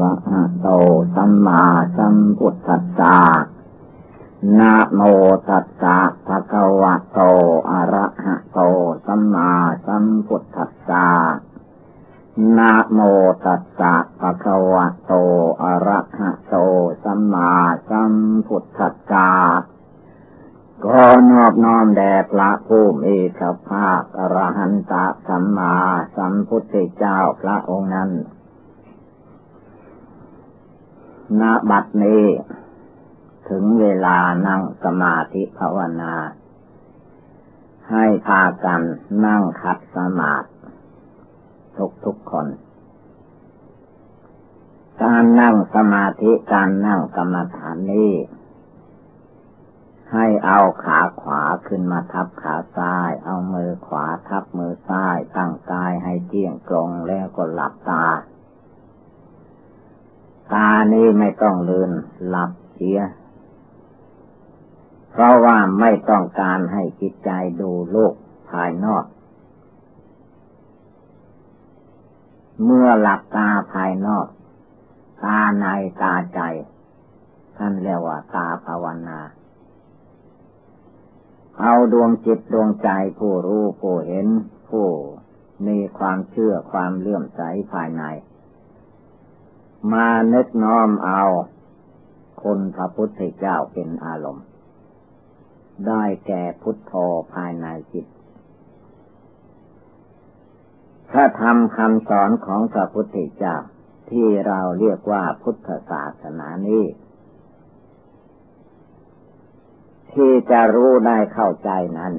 ระหะโตสัมมาสัมพุทธัสสะนะโมตัสสะภะคะวะโตอะระหะโตสัมมาสัมพุทธัสสะนะโมตัสสะภะคะวะโตอะระหะโตสัมมาสัมพุทธัสสะก็นอบน้อมแด่พระผู้มีพระภาคอรหันตสัมมาสัมพุทธเจ้าพระองค์นั้น ณบัดนี้ ถึงเวลานั่งสมาธิภาวนา ให้พากันนั่งขัดสมาธิทุกทุกคน การนั่งสมาธิการนั่งกรรมฐานนี้ ให้เอาขาขวาขึ้นมาทับขาซ้าย เอามือขวาทับมือซ้าย ตั้งกายให้เที่ยงตรงแล้วก็หลับตา ตานี้ไม่ต้องลืนหลับเสีย เพราะว่าไม่ต้องการให้จิตใจดูโลกภายนอก เมื่อหลับตาภายนอก ตาในตาใจ ท่านเรียกว่าตาภาวนาเอาดวงจิตดวงใจผู้รู้ผู้เห็น ผู้มีความเชื่อความเลื่อมใสภายใน มานึกน้อมเอาคนพระพุทธเจ้าเป็นอารมณ์ ได้แก่พุทโธภายในจิตถ้าทำคำสอนของพระพุทธเจ้าที่เราเรียกว่าพุทธศาสนานี้ที่จะรู้ได้เข้าใจนั้น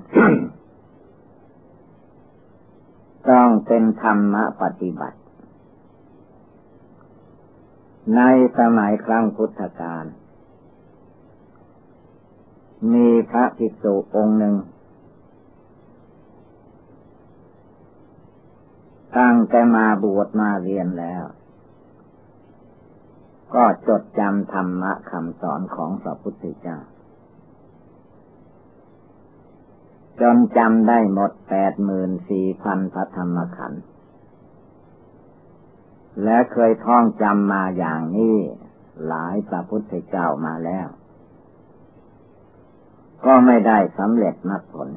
ต้องเป็นธรรมปฏิบัติ ในสมัยครั้งพุทธกาลมีพระภิกษุองค์หนึ่ง ตั้งแต่มาบวชมาเรียนแล้ว ก็จดจำธรรมะคำสอนของพระพุทธเจ้า จนจำได้หมดแปดหมื่นสี่พันพระธรรมขันธ์ และเคยท่องจำมาอย่างนี้หลายพระพุทธเจ้ามาแล้ว ก็ไม่ได้สำเร็จมรรคผล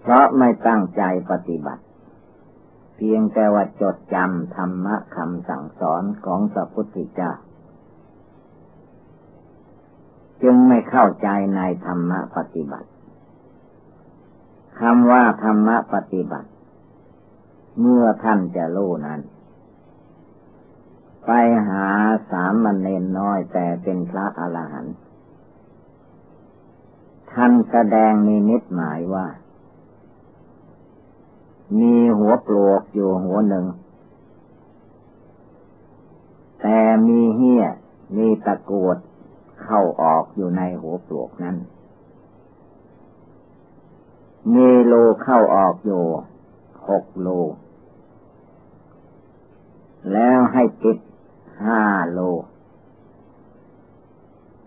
เพราะไม่ตั้งใจปฏิบัติ เพียงแต่ว่าจดจำธรรมะคำสั่งสอนของพระพุทธเจ้า จึงไม่เข้าใจในธรรมะปฏิบัติ คำว่าธรรมะปฏิบัติ เมื่อท่านจะรู้นั้น ไปหาสามมันเนนน้อยแต่เป็นพระอรหันต์ท่านแสดงมีนิดหมายว่า มีหัวปลวกอยู่หัวหนึ่ง แต่มีเหี้ยมีตะกวดเข้าออกอยู่ในหัวปลวกนั้น มีโลเข้าออกอยู่หกโล แล้วให้ติดห้าโล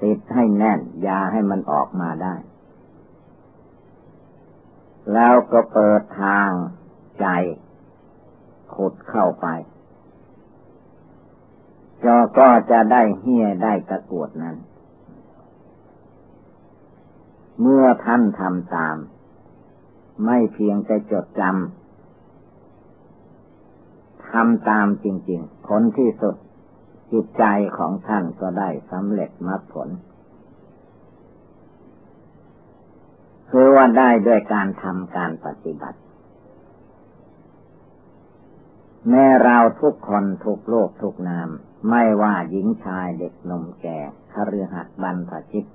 ติดให้แน่นยาให้มันออกมาได้ แล้วก็เปิดทางใจขุดเข้าไปจอก็จะได้เฮี้ยได้ตะกวดนั้น เมื่อท่านทำตาม ไม่เพียงแต่จดจำทำตามจริง ๆ ผลที่สุด จิตใจของท่านก็ได้สำเร็จมรรคผล คือว่าได้ด้วยการทำการปฏิบัติ แม้เราทุกคนทุกโลกทุกนาม ไม่ว่าหญิงชายเด็กนมแก่คฤหัสถ์บรรพชิต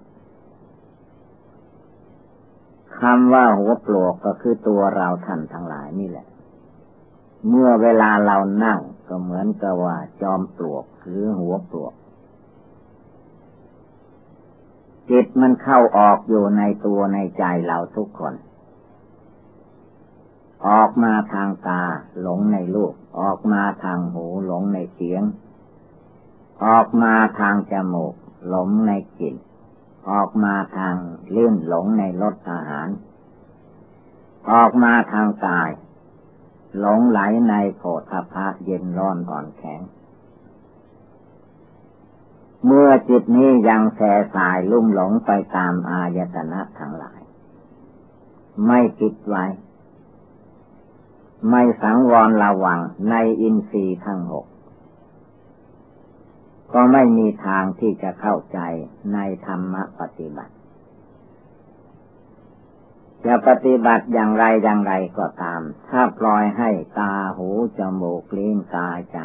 คำว่าหัวปลวกก็คือตัวเราท่านทั้งหลายนี่แหละ เมื่อเวลาเรานั่งก็เหมือนกับว่า จอมปลวกหรือหัวปลวกจิตมันเข้าออกอยู่ในตัวในใจเราทุกคน ออกมาทางตาหลงในรูปออกมาทางหูหลงในเสียง ออกมาทางจมูกหลงในกลิ่น ออกมาทางลื่นหลงในรถอาหาร ออกมาทางกาย หลงไหลในโผฏฐะเย็นร้อนอ่อนแข็ง เมื่อจิตนี้ยังแสสายลุ่มหลงไปตามอายตนะทั้งหลาย ไม่คิดไว้ ไม่สังวรระวังในอินทรีย์ทั้งหก ก็ไม่มีทางที่จะเข้าใจในธรรมปฏิบัติ จะปฏิบัติอย่างไรอย่างไรก็ตาม ถ้าปล่อยให้ตาหูจมูกลิ้นกายใจ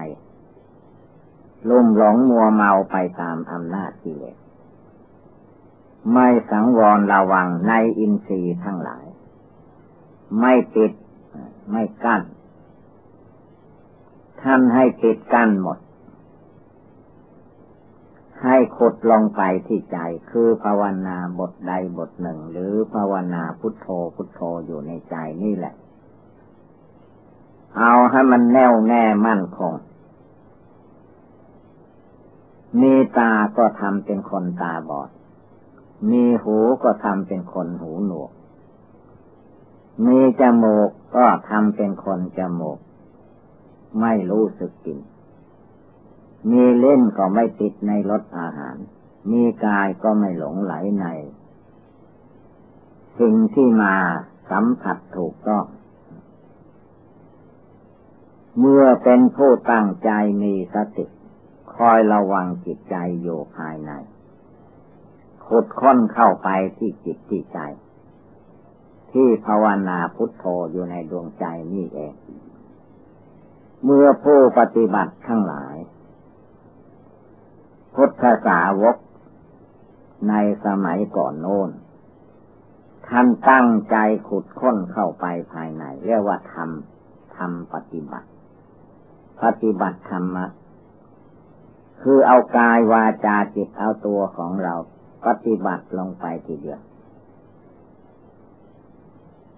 ลุ่มหลงมัวเมาไปตามอำนาจกิเลสไม่สังวรระวังในอินทรีย์ทั้งหลาย ไม่ปิดไม่กั้นท่านให้ปิดกั้นหมด ให้ขุดลงไปที่ใจคือภาวนาบทใดบทหนึ่ง หรือภาวนาพุทโธพุทโธอยู่ในใจนี่แหละ เอาให้มันแน่วแน่มั่นคงมีตาก็ทำเป็นคนตาบอด มีหูก็ทำเป็นคนหูหนวก มีจมูกก็ทำเป็นคนจมูก ไม่รู้สึกกลิ่น มีเล่นก็ไม่ติดในรสอาหาร มีกายก็ไม่หลงไหลใน สิ่งที่มาสัมผัสถูกต้อง เมื่อเป็นผู้ตั้งใจมีสติ คอยระวังจิตใจอยู่ภายในขุดค้นเข้าไปที่จิตที่ใจ ที่ภาวนาพุทโธอยู่ในดวงใจนี่เอง เมื่อผู้ปฏิบัติทั้งหลาย พุทธสาวก ในสมัยก่อนโน้น ท่านตั้งใจขุดค้นเข้าไปภายใน เรียกว่าทำทำปฏิบัติ ปฏิบัติธรรมะ คือเอากายวาจาจิตเอาตัวของเราปฏิบัติลงไปทีเดียว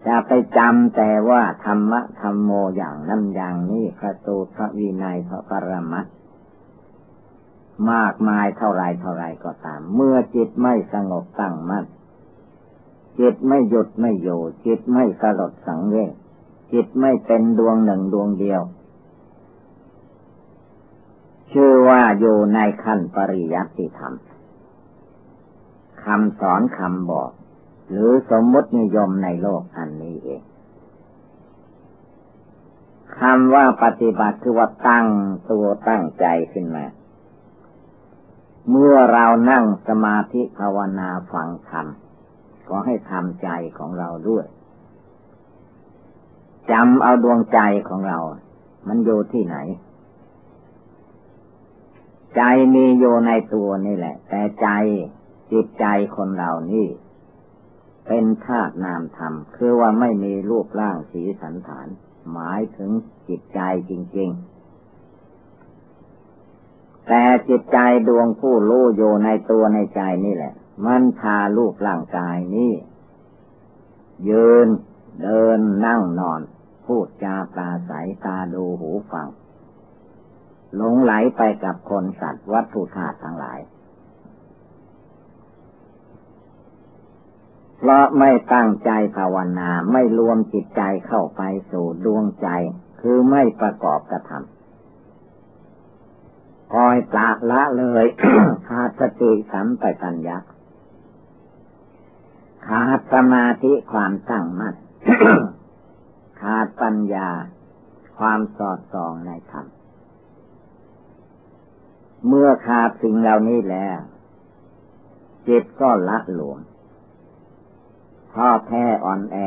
จะไปจำแต่ว่าธรรมะธรรมโมอย่างนั้นอย่างนี้พระสูตรพระวินัยพระปรมัต มากมายเท่าไรเท่าไรก็ตาม เมื่อจิตไม่สงบตั้งมั่นจิตไม่หยุดไม่อยู่ จิตไม่สลดสังเวชจิตไม่เป็นดวงหนึ่งดวงเดียว ชื่อว่าอยู่ในขั้นปริยัติธรรมคำสอนคำบอก หรือสมมตินิยมในโลกอันนี้เองคำว่าปฏิบัติคือว่าตั้งตัวตั้งใจขึ้นมา เมื่อเรานั่งสมาธิภาวนาฟังธรรมก็ให้ทำใจของเราด้วยจำเอาดวงใจของเรา มันอยู่ที่ไหน ใจมีอยู่ในตัวนี่แหละ แต่ใจจิตใจคนเรานี่ เป็นธาตุนามธรรม คือว่าไม่มีรูปร่างสีสันฐาน หมายถึงจิตใจจริง ๆ แต่จิตใจดวงผู้รู้อยู่ในตัวในใจนี่แหละ มันพาลูกร่างกายนี้ยืนเดินนั่งนอน พูดจาปราศัยตาดูหูฟัง หลงไหลไปกับคนสัตว์วัตถุธาตุทั้งหลาย เพราะไม่ตั้งใจภาวนาไม่รวมจิตใจเข้าไปสู่ดวงใจ คือไม่ประกอบกระทำ คอยปละละเลยขาดสติสัมปชัญญะขาดสมาธิความตั้งมั่นขาดปัญญาความสอดส่องในธรรมเมื่อขาดสิ่งเหล่านี้แล้วจิตก็ละหลวมท้อแท้อ่อนแอ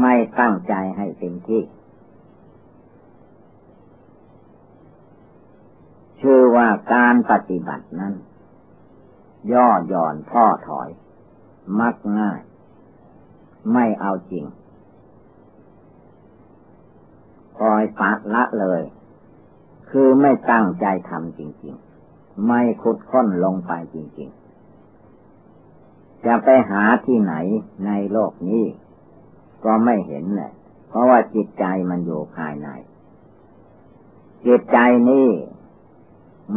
ไม่ตั้งใจให้เต็มที่ ชื่อว่าการปฏิบัตินั้น ย่อหย่อนท่อถอย มักง่าย ไม่เอาจริงปล่อยปะละเลย คือไม่ตั้งใจทำจริง ๆ ไม่คุดค้นลงไปจริง ๆ จะไปหาที่ไหนในโลกนี้ ก็ไม่เห็นแหละเพราะว่าจิตใจมันอยู่ภายใน จิตใจนี้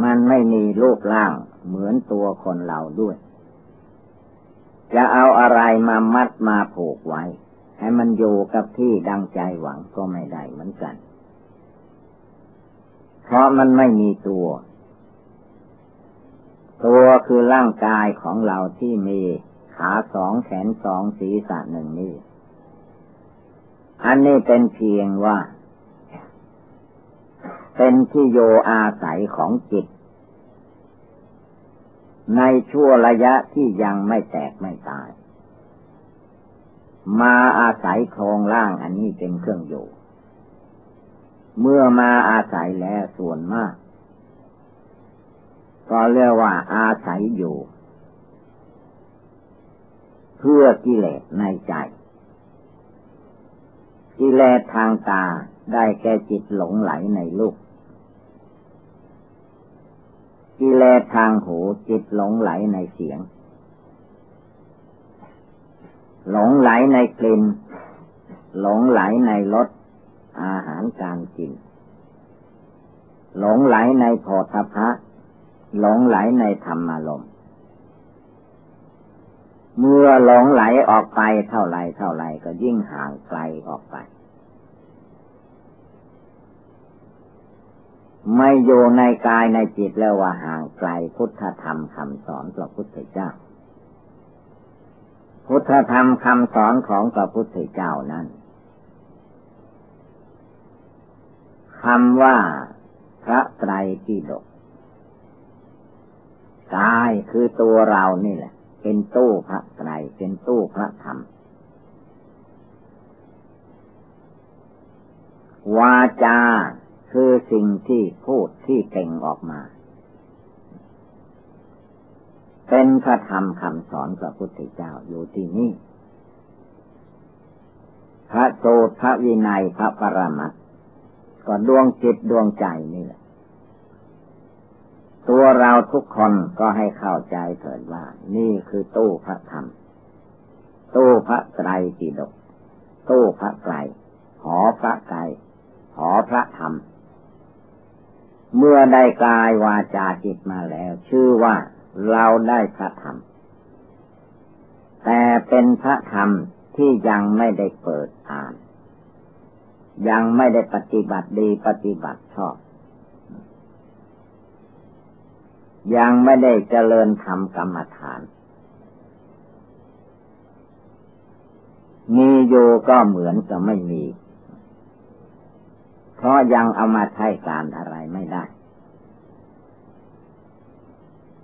มันไม่มีรูปร่างเหมือนตัวคนเราด้วย จะเอาอะไรมามัดมาผูกไว้ ให้มันอยู่กับที่ดังใจหวังก็ไม่ได้เหมือนกัน เพราะมันไม่มีตัว ตัวคือร่างกายของเราที่มีขาสองแขนสองศีรษะหนึ่งนี่อันนี้เป็นเพียงว่า เป็นที่โยอาศัยของจิต ในชั่วระยะที่ยังไม่แตกไม่ตาย มาอาศัยโครงร่างอันนี้เป็นเครื่องอยู่ เมื่อมาอาศัยแล้วส่วนมาก ก็เรียกว่าอาศัยอยู่ เพื่อกิเลสในใจ กิเลสทางตา ได้แก่จิตหลงไหลในลูกกิเลสทางหูจิตหลงไหลในเสียง หลงไหลในกลิ่น หลงไหลในรสอาหารการกิน หลงไหลในโพธพะหลงไหลในธรรมารมเมื่อหลงไหลออกไปเท่าไรเท่าไรก็ยิ่งห่างไกลออกไป ไม่อยู่ในกายในจิตแล้วว่าห่างไกลพุทธธรรมคำสอนพระพุทธเจ้า พุทธธรรมคำสอนของพระพุทธเจ้านั้นคำว่าพระไตรปิฎกกายคือตัวเรานี่แหละ เป็นตู้พระไตรเป็นตู้พระธรรม วาจา คือสิ่งที่พูดที่เก่งออกมา เป็นพระธรรมคำสอนพระพุทธเจ้าอยู่ที่นี่ พระโสตพระวินัยพระปรมัตก็ดวงจิตดวงใจนี่แหละ ตัวเราทุกคนก็ให้เข้าใจเถิดว่า นี่คือตู้พระธรรม ตู้พระไตรปิฎกตู้พระไตรหอพระไตรหอพระธรรม เมื่อได้กายวาจาจิตมาแล้ว ชื่อว่าเราได้พระธรรม แต่เป็นพระธรรมที่ยังไม่ได้เปิดอ่าน ยังไม่ได้ปฏิบัติดีปฏิบัติชอบ ยังไม่ได้เจริญธรรมกรรมฐาน มีอยู่ก็เหมือนจะไม่มี เพราะยังเอามาใช้การอะไรไม่ได้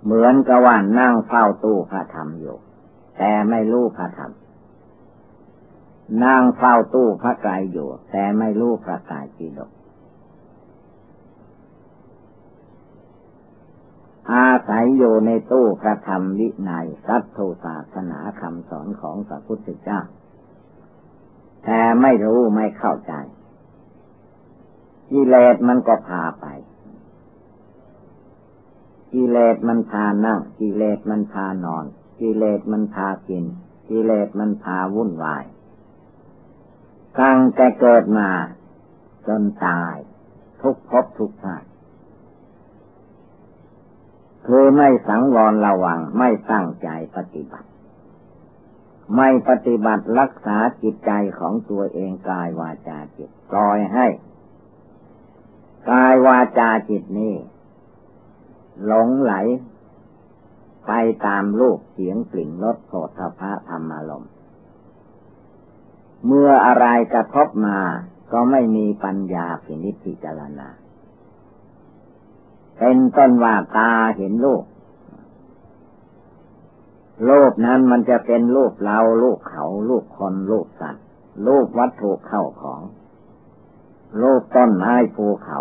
เหมือนกับว่านั่งเฝ้าตู้พระธรรมอยู่ แต่ไม่รู้พระธรรมนั่งเฝ้าตู้พระกายอยู่ แต่ไม่รู้พระกายจีดก อาศัยอยู่ในตู้พระธรรมวินัยรัตถุศาสนาคำสอนของพระพุทธเจ้า แต่ไม่รู้ไม่เข้าใจ กิเลสมันก็พาไป กิเลสมันพานั่ง กิเลสมันพานอน กิเลสมันพากิน กิเลสมันพาวุ่นวายตั้งแต่เกิดมา จนตาย ทุกภพทุกชาติคือไม่สังวรระวังไม่ตั้งใจปฏิบัติ ไม่ปฏิบัติรักษาจิตใจของตัวเองกายวาจาจิตปล่อยให้ กายวาจาจิตนี้ หลงไหล ไปตามรูปเสียงกลิ่นรสโสฏฐะธรรมารมเมื่ออะไรกระทบมาก็ไม่มีปัญญาพินิจพิจารณา เป็นต้นว่าตาเห็นรูปรูปนั้นมันจะเป็นรูปเรารูปเขารูปคนรูปสัตว์รูปวัตถุเข้าของ รูปต้นไม้ภูเขา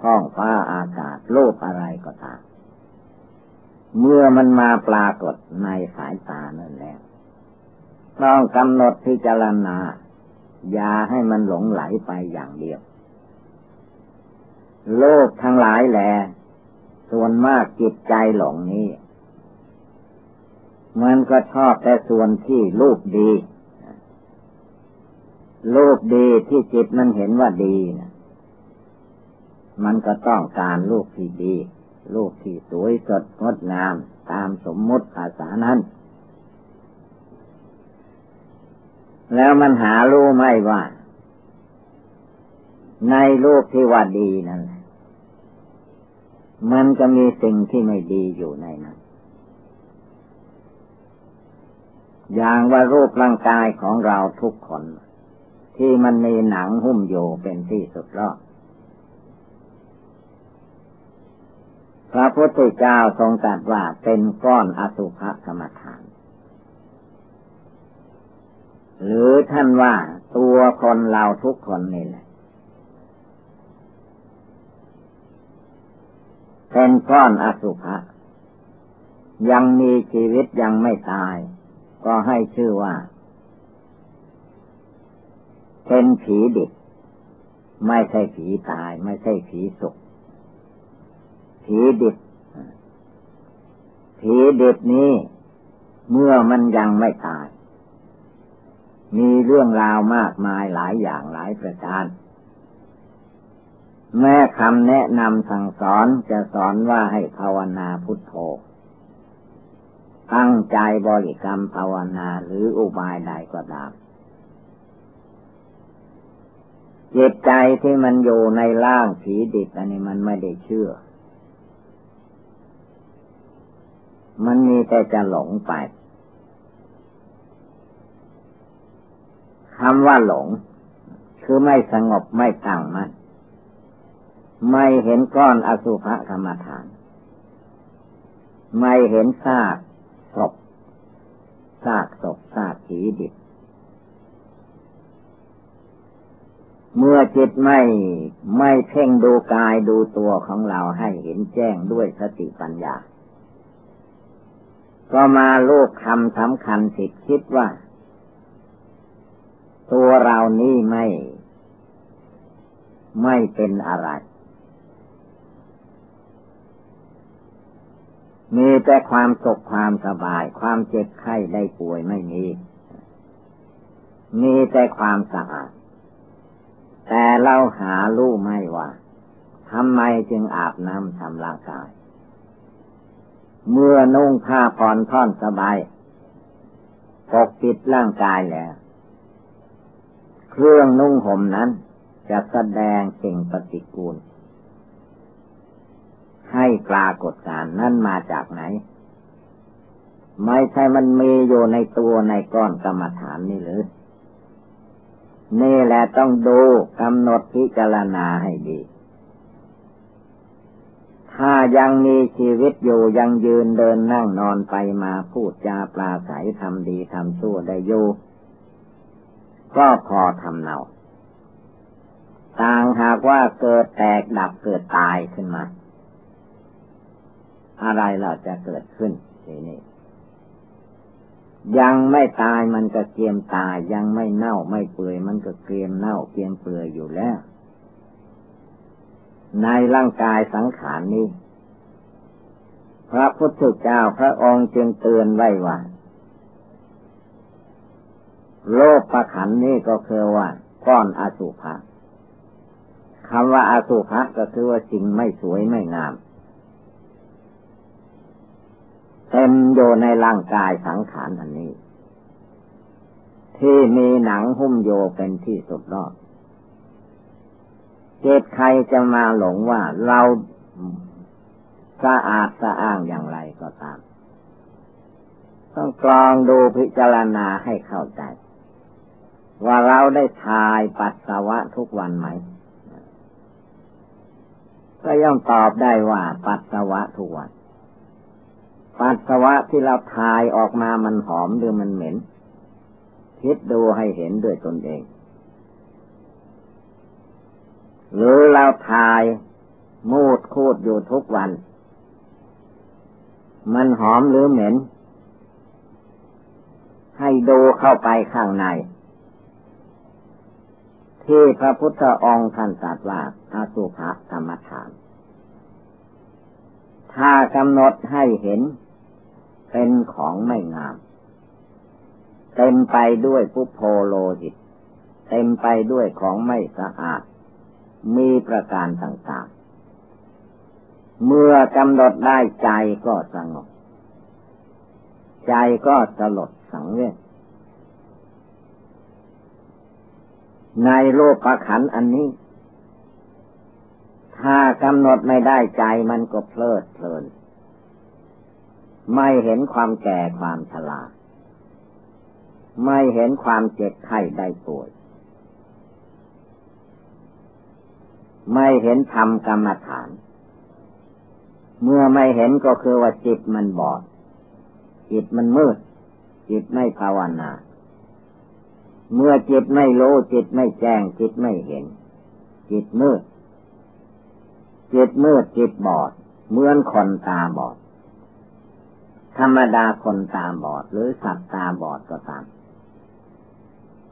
ท้องฟ้าอากาศรูปอะไรก็ตาม เมื่อมันมาปรากฏในสายตานั่นแล้วต้องกำหนดพิจารณา อย่าให้มันหลงไหลไปอย่างเดียว โลกทั้งหลายแหละส่วนมากจิตใจหลงนี้ มันก็ชอบแต่ส่วนที่รูปดี รูปดีที่จิตมันเห็นว่าดีนะมันก็ต้องการรูปที่ดี รูปที่สวยสดงดงามตามสมมุติภาษานั้น แล้วมันหารู้ไม่ว่า ในรูปที่ว่าดีนั่นมันจะมีสิ่งที่ไม่ดีอยู่ในนั้น อย่างว่ารูปร่างกายของเราทุกคน ที่มันมีหนังหุ้มอยู่เป็นที่สุดรอดพระพุทธเจ้าทรงตรัสว่าเป็นก้อนอสุภกรรมฐาน หรือท่านว่าตัวคนเราทุกคนนี่แหละ เป็นก้อนอสุภะยังมีชีวิตยังไม่ตาย ก็ให้ชื่อว่า เป็นผีดิบ ไม่ใช่ผีตาย ไม่ใช่ผีสุขผีดิบผีดิบนี้ เมื่อมันยังไม่ตาย มีเรื่องราวมากมายหลายอย่างหลายประการแม่คำแนะนำสั่งสอนจะสอนว่าให้ภาวนาพุทโธ ตั้งใจบริกรรมภาวนาหรืออุบายใดก็ตาม จิตใจที่มันอยู่ในร่างผีดิบอันนี้มันไม่ได้เชื่อ มันมีแต่จะหลงไปคำว่าหลง คือไม่สงบไม่ตั้งมัน่นไม่เห็นก้อนอสุภกรรมฐาน ไม่เห็นซากศพซากศพซากผีดิบ เมื่อจิตไม่ไม่เพ่งดูกายดูตัวของเราให้เห็นแจ้งด้วยสติปัญญา ก็มาลูกคำสำคัญสิทคิดว่า ตัวเรานี่ไม่ ไม่เป็นอะไร มีแต่ความสุขความสบาย ความเจ็บไข้ได้ป่วยไม่มี มีแต่ความสะอาด เราหารู้ไม่ว่าทำไมจึงอาบน้ำทำร่างกาย เมื่อนุ่งผ้าผ่อนท่อนสบายปกปิดร่างกายแล้ว เครื่องนุ่งห่มนั้น จะแสดงสิ่งปฏิกูล ให้ปรากฏการนั่นมาจากไหน ไม่ใช่มันมีอยู่ในตัวในก้อนกรรมฐานนี่หรือ นี่แหละต้องดูกำหนดพิจารณาให้ดี ถ้ายังมีชีวิตอยู่ยังยืนเดินนั่งนอนไปมาพูดจาปลาใสทำดีทำชั่วได้อยู่ ก็พอทำเนาต่างหากว่าเกิดแตกดับเกิดตายขึ้นมา อะไรเราจะเกิดขึ้นทีนี้ ยังไม่ตายมันก็เกียมตาย ยังไม่เน่าไม่เปื่อยมันก็เกียมเน่าเกียมเปื่อยอยู่แล้ว ในร่างกายสังขารนี้ พระพุทธเจ้าพระองค์จึงเตือนไว้ว่าโลกประขันนี้ก็คือว่าก้อนอสุภะคำว่าอาสุภะก็คือว่าสิ่งไม่สวยไม่งาม เต็มอยู่ในร่างกายสังขารอันนี้ ที่มีหนังหุ้มโยเป็นที่สุดรอดเจตใครจะมาหลงว่าเราสะอาดสะอ้างอย่างไรก็ตาม ต้องกรองดูพิจารณาให้เข้าใจ ว่าเราได้ทายปัสสาวะทุกวันไหม ก็ย่อมตอบได้ว่าปัสสาวะทุกวัน ปัสสาวะที่เราทายออกมามันหอมหรือมันเหม็น คิดดูให้เห็นด้วยตนเอง หรือเราทายมูดคูดอยู่ทุกวัน มันหอมหรือเหม็น ให้ดูเข้าไปข้างใน ที่พระพุทธองค์ท่านตรัสว่าอาสุภะกรรมฐานถ้ากำหนดให้เห็น เป็นของไม่งาม เต็มไปด้วยพุโพโลหิต เต็มไปด้วยของไม่สะอาด มีประการต่างๆ เมื่อกำหนดได้ใจก็สงบ ใจก็สลดสังเวชในโลกประขันอันนี้ ถ้ากำหนดไม่ได้ใจมันก็เพลิดเพลิน ไม่เห็นความแก่ความชราไม่เห็นความเจ็บไข้ได้ป่วย ไม่เห็นธรรมกรรมฐาน เมื่อไม่เห็นก็คือว่าจิตมันบอด จิตมันมืด จิตไม่ภาวนา เมื่อจิตไม่รู้จิตไม่แจ้ง จิตไม่เห็น จิตมืด จิตมืดจิตบอด เหมือนคนตาบอด ธรรมดาคนตาบอดหรือสัตว์ตาบอดก็ตาม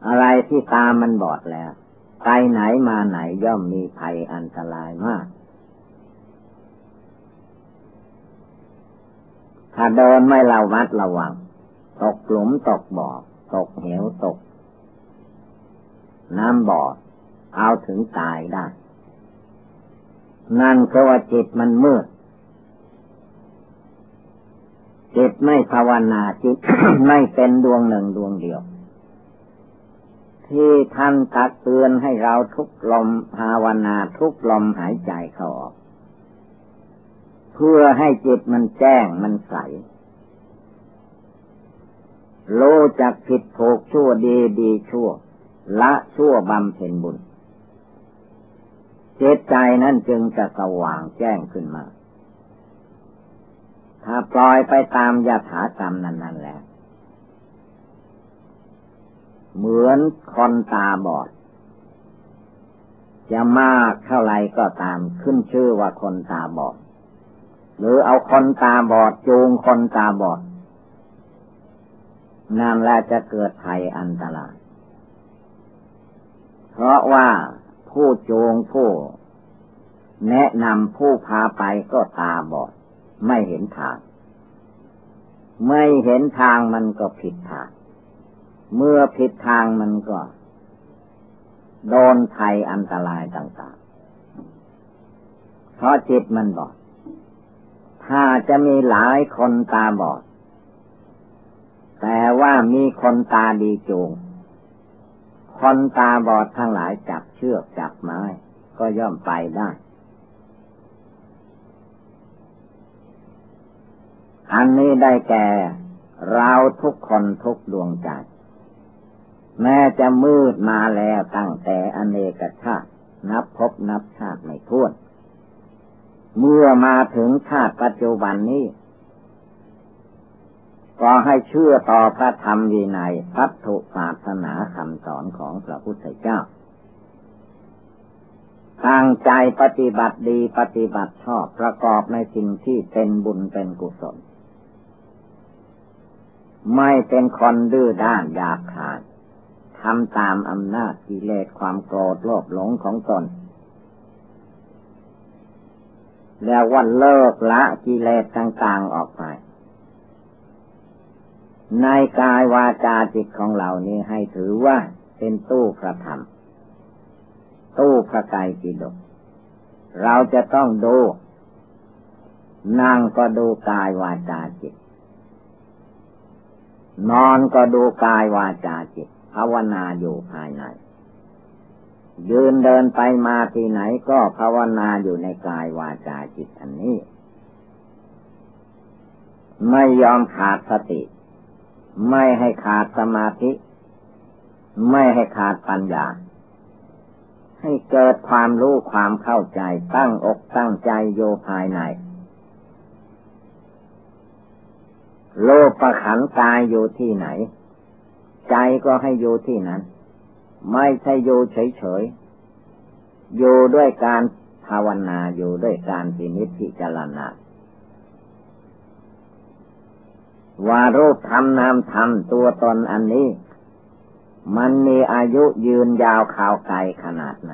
อะไรที่ตามันบอดแล้ว ไปไหนมาไหนย่อมมีภัยอันตรายมาก ถ้าเดินไม่ระวัดระวัง ตกหลุมตกบ่อตกเหวตก น้ำบ่อเอาถึงตายได้ นั่นเพราะว่าจิตมันมืด จิตไม่ภาวนาจิตไม่เป็นดวงหนึ่งดวงเดียว ที่ท่านตักเตือนให้เราทุกลมภาวนาทุกลมหายใจเข้าออก เพื่อให้จิตมันแจ้งมันใสโลจักผิดถูกชั่วดีดีชั่ว ละชั่วบำเพ็ญบุญเจตใจนั่นจึงจะสว่างแจ้งขึ้นมา ถ้าปล่อยไปตามยถากรรมนั้น ๆ แล้ว เหมือนคนตาบอด จะมากเท่าไรก็ตามขึ้นชื่อว่าคนตาบอด หรือเอาคนตาบอดจูงคนตาบอดนั่นแหละจะเกิดภัยอันตราย เพราะว่าผู้จูงผู้แนะนำผู้พาไปก็ตาบอด ไม่เห็นทาง ไม่เห็นทางมันก็ผิดทาง เมื่อผิดทางมันก็ โดนภัยอันตรายต่างๆ เพราะจิตมันบอด ถ้าจะมีหลายคนตาบอด แต่ว่ามีคนตาดีจูง คนตาบอดทั้งหลายจับเชือกจับไม้ ก็ย่อมไปได้ อันนี้ได้แก่เราทุกคนทุกดวงใจ แม้จะมืดมาแล้วตั้งแต่อเนกชาติ นับพบนับชาติไม่ท้วน เมื่อมาถึงชาติปัจจุบันนี้ ก็ให้เชื่อต่อพระธรรมวินัยพัทธุศาสนาคำสอนของพระพุทธเจ้าตั้งใจปฏิบัติดีปฏิบัติชอบประกอบในสิ่งที่เป็นบุญเป็นกุศล ไม่เป็นคนดื้อด้านอยากขาดทำตามอำนาจกิเลสความโกรธโลภหลงของตน แล้วว่าเลิกละกิเลสต่างๆออกไป ในกายวาจาจิตของเรานี้ให้ถือว่าเป็นตู้พระธรรม ตู้พระกายจิตกเราจะต้องดู นั่งก็ดูกายวาจาจิต นอนก็ดูกายวาจาจิตภาวนาอยู่ภายใน ยืนเดินไปมาที่ไหนก็ภาวนาอยู่ในกายวาจาจิตอันนี้ ไม่ยอมขาดสติ ไม่ให้ขาดสมาธิ ไม่ให้ขาดปัญญา ให้เกิดความรู้ความเข้าใจตั้งอกตั้งใจโยภายใน โลกประขันกายอยู่ที่ไหน ใจก็ให้อยู่ที่นั้น ไม่ใช่อยู่เฉยๆอยู่ด้วยการภาวนาอยู่ด้วยการพินิจพิจารณาว่ารูปธรรมนามธรรมตัวตนอันนี้ มันมีอายุยืนยาวข่าวไกลขนาดไหน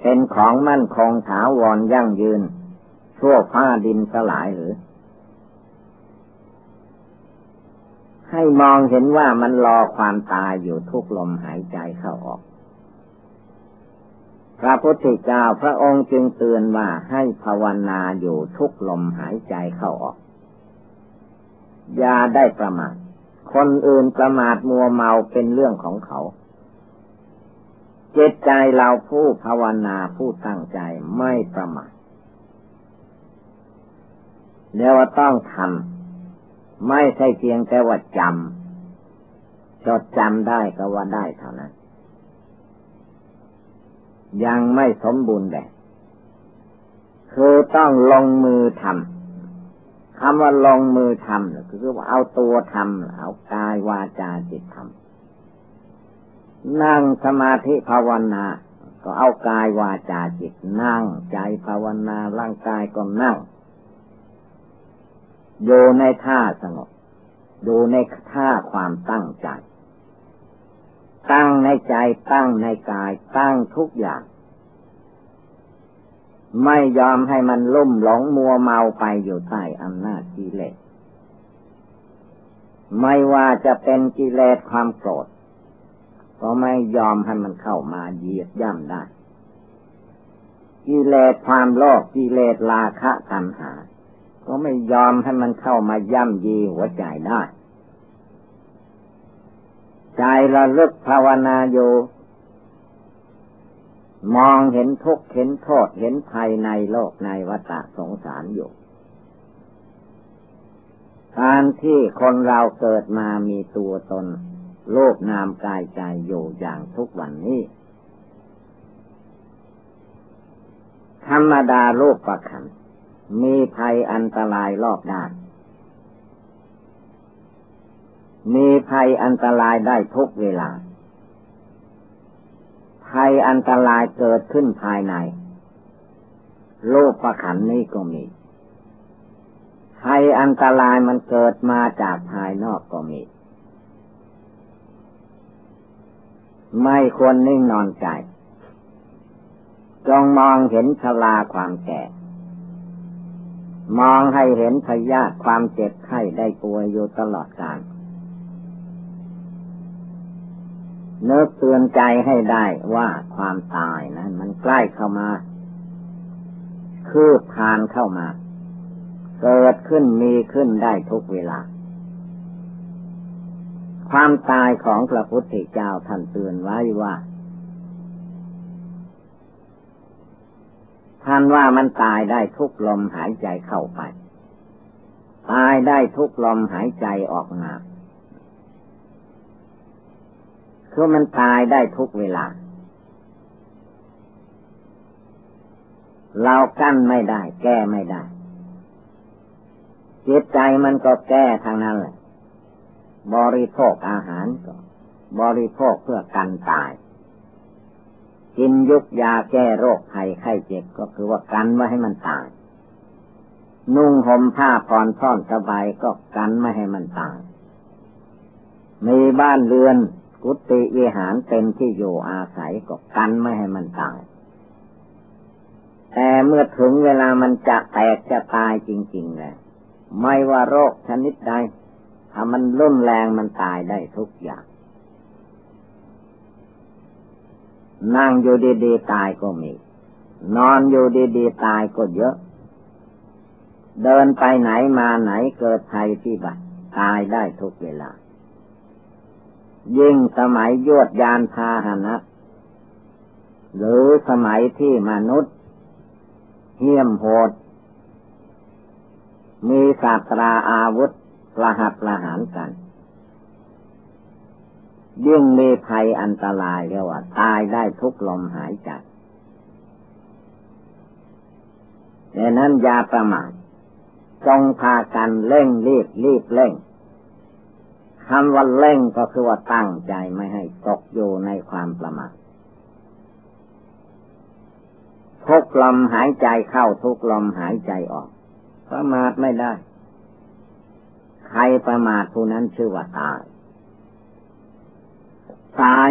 เป็นของมั่นคงถาวรยั่งยืนชั่วฟ้าดินสลายหรือ ให้มองเห็นว่ามันรอความตายอยู่ทุกลมหายใจเข้าออก พระพุทธเจ้าพระองค์จึงเตือนว่าให้ภาวนาอยู่ทุกลมหายใจเข้าออก อย่าได้ประมาท คนอื่นประมาทมัวเมาเป็นเรื่องของเขาจิตใจเราผู้ภาวนาผู้ตั้งใจไม่ประมาทเรียกว่าต้องทำ ไม่ใช่เพียงแต่ว่าจำจดจำได้ก็ว่าได้เท่านั้น ยังไม่สมบูรณ์แบบ คือต้องลงมือทำคำว่าลงมือทำคือว่าเอาตัวทำเอากายวาจาจิตทำนั่งสมาธิภาวนาก็เอากายวาจาจิตนั่งใจภาวนาร่างกายก็นั่ง อยู่ในท่าสงบอยู่ในท่าความตั้งใจ ตั้งในใจตั้งในกาย ตั้งทุกอย่าง ไม่ยอมให้มันลุ่มหลงมัวเมาไปอยู่ใต้อำนาจกิเลสไม่ว่าจะเป็นกิเลสความโกรธก็ไม่ยอมให้มันเข้ามาเหยียดย่ำได้ กิเลสความโลภกิเลสราคะตัณหา ก็ไม่ยอมให้มันเข้ามาย่ำยีหัวใจได้ ใจระลึกภาวนาอยู่มองเห็นทุกข์เห็นโทษเห็นภัยในโลกในวัฏสงสารอยู่ การที่คนเราเกิดมามีตัวตน โลกนามกายใจอยู่อย่างทุกวันนี้ ธรรมดาโลกประคัน มีภัยอันตรายรอบด้าน มีภัยอันตรายได้ทุกเวลา ภัยอันตรายเกิดขึ้นภายใน โลกประขันนี้ก็มี ภัยอันตรายมันเกิดมาจากภายนอกก็มี ไม่ควรนิ่งนอนใจ จงมองเห็นชลาความแก่ มองให้เห็นพยาธิความเจ็บไข้ได้ป่วยอยู่ตลอดกาลเนึกเตือนใจให้ได้ว่าความตายนะมันใกล้เข้ามา คืบคานเข้ามา เกิดขึ้นมีขึ้นได้ทุกเวลา ความตายของพระพุทธเจ้าท่านเตือนไว้ว่า ท่านว่ามันตายได้ทุกลมหายใจเข้าไป ตายได้ทุกลมหายใจออกมาคือมันตายได้ทุกเวลา เรากั้นไม่ได้ แก้ไม่ได้จิตใจมันก็แก้ทางนั้นแหละ บริโภคอาหารก็บริโภคเพื่อกันตาย กินยุกยาแก้โรคภัยไข้เจ็บก็คือว่ากันไม่ให้มันตาย นุ่งห่มผ้าผ่อนท่อนสบายก็กันไม่ให้มันตาย มีบ้านเรือนกุฏิวิหารเป็นที่อยู่อาศัยก็กันไม่ให้มันตาย แต่เมื่อถึงเวลามันจะแตกจะตายจริงๆเลยไม่ว่าโรคชนิดใดถ้ามันรุนแรงมันตายได้ทุกอย่าง นั่งอยู่ดีๆตายก็มี นอนอยู่ดีๆตายก็เยอะ เดินไปไหนมาไหนเกิดภัยที่บัตรตายได้ทุกเวลา ยิ่งสมัยยวดยานพาหนะ หรือสมัยที่มนุษย์เหี้ยมโหด มีศาสตราอาวุธประหัตประหารกัน ยิ่องมีภัยอันตรายเรียกว่า ตายได้ทุกลมหายใจดังนั้นยาประมาทจงพากันเร่งรีบรีบเร่งคำว่าเล่งก็คือว่าตั้งใจไม่ให้ตกอยู่ในความประมาททุกลมหายใจเข้าทุกลมหายใจออก ประมาทไม่ได้ ใครประมาทผู้นั้นชื่อว่าตาย ตาย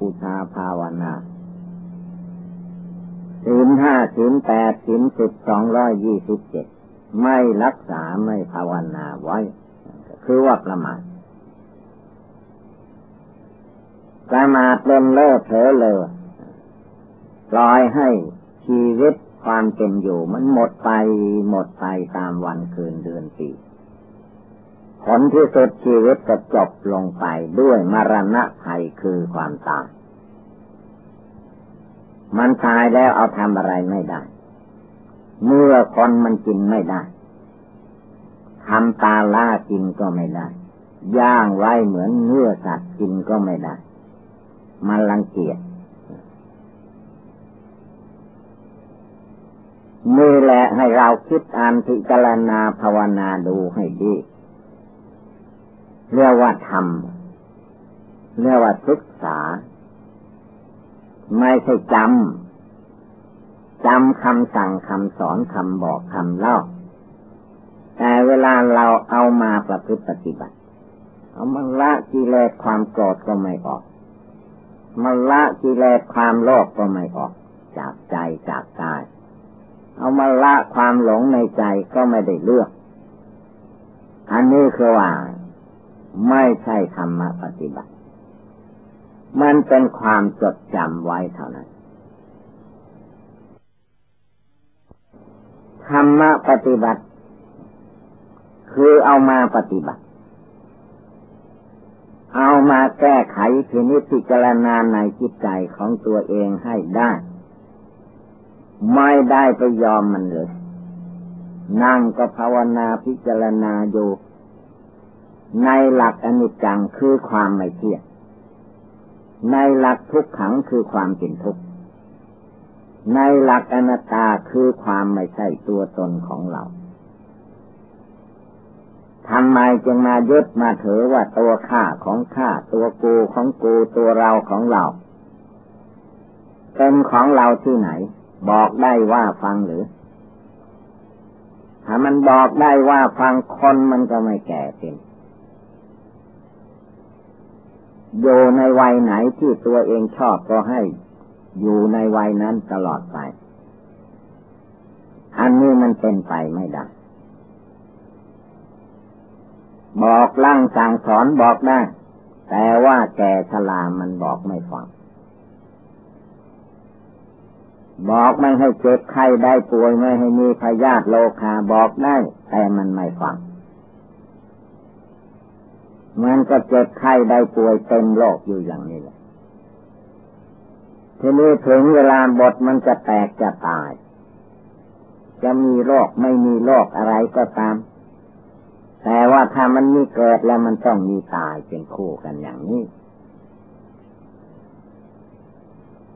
อุทาภาวนาศีลห้าศีลแปดศีลสิบสองร้อยยี่สิบเจ็ดไม่รักษาไม่ภาวนาไว้ คือว่าประมาทประมาทเล่นเล่อเผลอเลยปล่อยให้ชีวิตความเป็นอยู่มันหมดไปหมดไปตามวันคืนเดือนปี ผลที่สุดชีวิตก็จบลงไปด้วยมรณะภัยคือความตาย มันตายแล้วเอาทำอะไรไม่ได้ เมื่อคนมันกินไม่ได้ทำตาล่ากินก็ไม่ได้ ย่างไว้เหมือนเนื้อสัตว์กินก็ไม่ได้ มันรังเกียจนี่แหละให้เราคิดอ่านพิจารณาภาวนาดูให้ดี เรียกว่าทำเรียกว่าศึกษา ไม่ใช่จำจำคำสั่งคำสอนคำบอกคำเล่า แต่เวลาเราเอามาประพฤติปฏิบัติ เอามาละกิเลสความโกรธก็ไม่ออกมาละกิเลสความโลภกก็ไม่ออก จากใจจากกายเอามาละความหลงในใจก็ไม่ได้เลือก อันนี้คือว่า ไม่ใช่ธรรมปฏิบัติ มันเป็นความจดจำไว้เท่านั้น ธรรมปฏิบัติ คือเอามาปฏิบัติ เอามาแก้ไขพินิจพิจารณาในจิตใจของตัวเองให้ได้ ไม่ได้ไปยอมมันเลย นั่งก็ภาวนาพิจารณาอยู่ ในหลักอนิจจังคือความไม่เที่ยง ในหลักทุกขังคือความเป็นทุกข์ ในหลักอนัตตาคือความไม่ใช่ตัวตนของเราทำไมจึงมายึดมาถือว่าตัวข้าของข้าตัวกูของกูตัวเราของเรา เป็นของเราที่ไหน บอกได้ว่าฟังหรือ ถ้ามันบอกได้ว่าฟังคนมันก็ไม่แก่เป็น อยู่ในวัยไหนที่ตัวเองชอบก็ให้ อยู่ในวัยนั้นตลอดไป อันนี้มันเป็นไปไม่ได้ บอกลั่งสั่งสอนบอกได้ แต่ว่าแก่ชรามันบอกไม่ฟังบอกไม่ให้เจ็บไข้ได้ป่วยไม่ให้มีพยาธิโลคาบอกได้ แต่มันไม่ฟัง มันก็เจ็บไข้ได้ป่วยเต็มโลกอยู่อย่างนี้แหละทีนี้ถึงเวลาบทมันจะแตกจะตาย จะมีโรคไม่มีโรคอะไรก็ตาม แต่ว่าถ้ามันมีเกิดแล้วมันต้องมีตายเป็นคู่กันอย่างนี้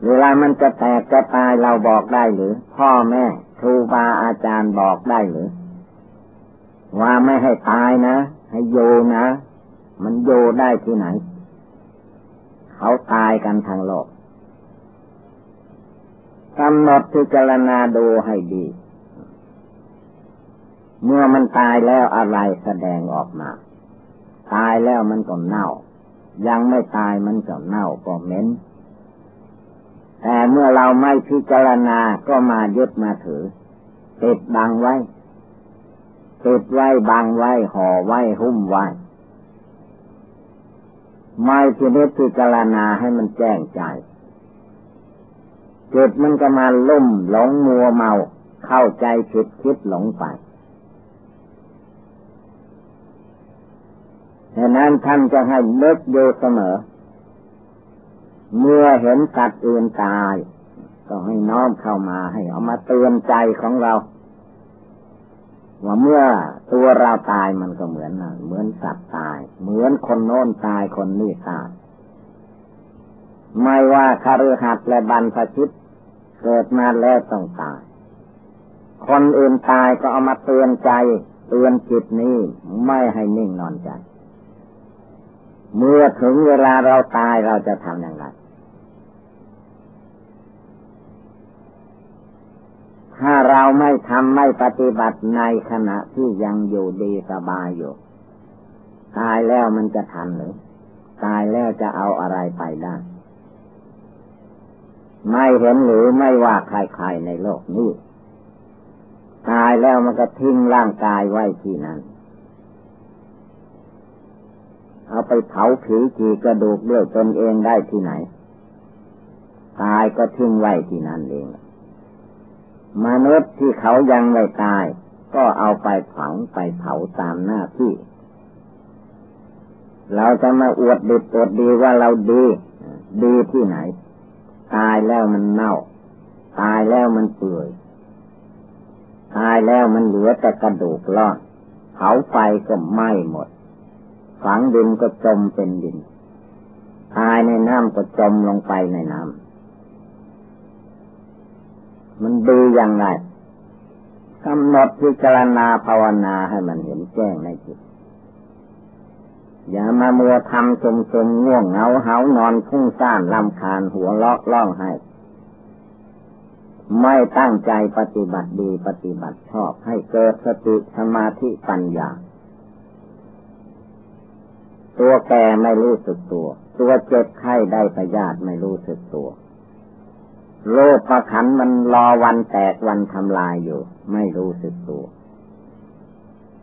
เวลามันจะแตกจะตายเราบอกได้หรือ พ่อแม่ครูบาอาจารย์บอกได้หรือ ว่าไม่ให้ตายนะ ให้โยนะ มันโยได้ที่ไหน เขาตายกันทางโลกกำหนดพิจารณาดูให้ดี เมื่อมันตายแล้วอะไรแสดงออกมา ตายแล้วมันก็เน่า ยังไม่ตายมันก็เน่าก็เหม็นแต่เมื่อเราไม่พิจารณาก็มายึดมาถือติดบังไว้ติดไว้บังไว้ห่อไว้หุ้มไว้ ไม่พินิจพิจารณาให้มันแจ้งใจจิตมันก็มาลุ่มหลงมัวเมา เข้าใจผิดคิดหลงไปดังนั้นท่านจะให้เลิกอยู่เสมอ เมื่อเห็นสัตว์อื่นตาย ก็ให้น้อมเข้ามาให้เอามาเตือนใจของเรา ว่าเมื่อตัวเราตายมันก็เหมือนนะเหมือนสัตว์ตาย เหมือนคนโน้นตายคนนี้ตาย ไม่ว่าคารือหัดและบรรพชิต เกิดมาแล้วต้องตาย คนอื่นตายก็เอามาเตือนใจ เตือนจิตนี้ไม่ให้นิ่งนอนใจ เมื่อถึงเวลาเราตายเราจะทำอย่างไร ถ้าเราไม่ทำไม่ปฏิบัติในขณะที่ยังอยู่ดีสบายอยู่ ตายแล้วมันจะทันหรือ ตายแล้วจะเอาอะไรไปได้ ไม่เห็นหรือไม่ว่าใครๆในโลกนี้ ตายแล้วมันก็ทิ้งร่างกายไว้ที่นั่นเอาไปเผาผีจีกระดูกด้วยตนเองได้ที่ไหน ตายก็ทิ้งไว้ที่นั่นเอง มนุษย์ที่เขายังไม่ตาย ก็เอาไปฝังไปเผาตามหน้าที่ เราจะมาอวดดีอวดดีว่าเราดี ดีที่ไหน ตายแล้วมันเน่า ตายแล้วมันเปื่อยตายแล้วมันเหลือแต่กระดูกล่อนเผาไฟก็ไหม้หมด ฝังดินก็จมเป็นดิน ตายในน้ำก็จมลงไปในน้ำ มันดีอย่างไรกำหนดพิจารณาภาวนาให้มันเห็นแจ้งในจิต อย่ามามัวทำสมสมง่วงเหงาเหานอนพุ่งซ่านลำคาญหัวเลาะล่องให้ ไม่ตั้งใจปฏิบัติดีปฏิบัติชอบให้เกิดสติสมาธิปัญญา ตัวแก่ไม่รู้สึกตัว ตัวเจ็บไข้ได้ประยาดไม่รู้สึกตัว โลกประขันมันรอวันแตกวันทำลายอยู่ ไม่รู้สึกตัว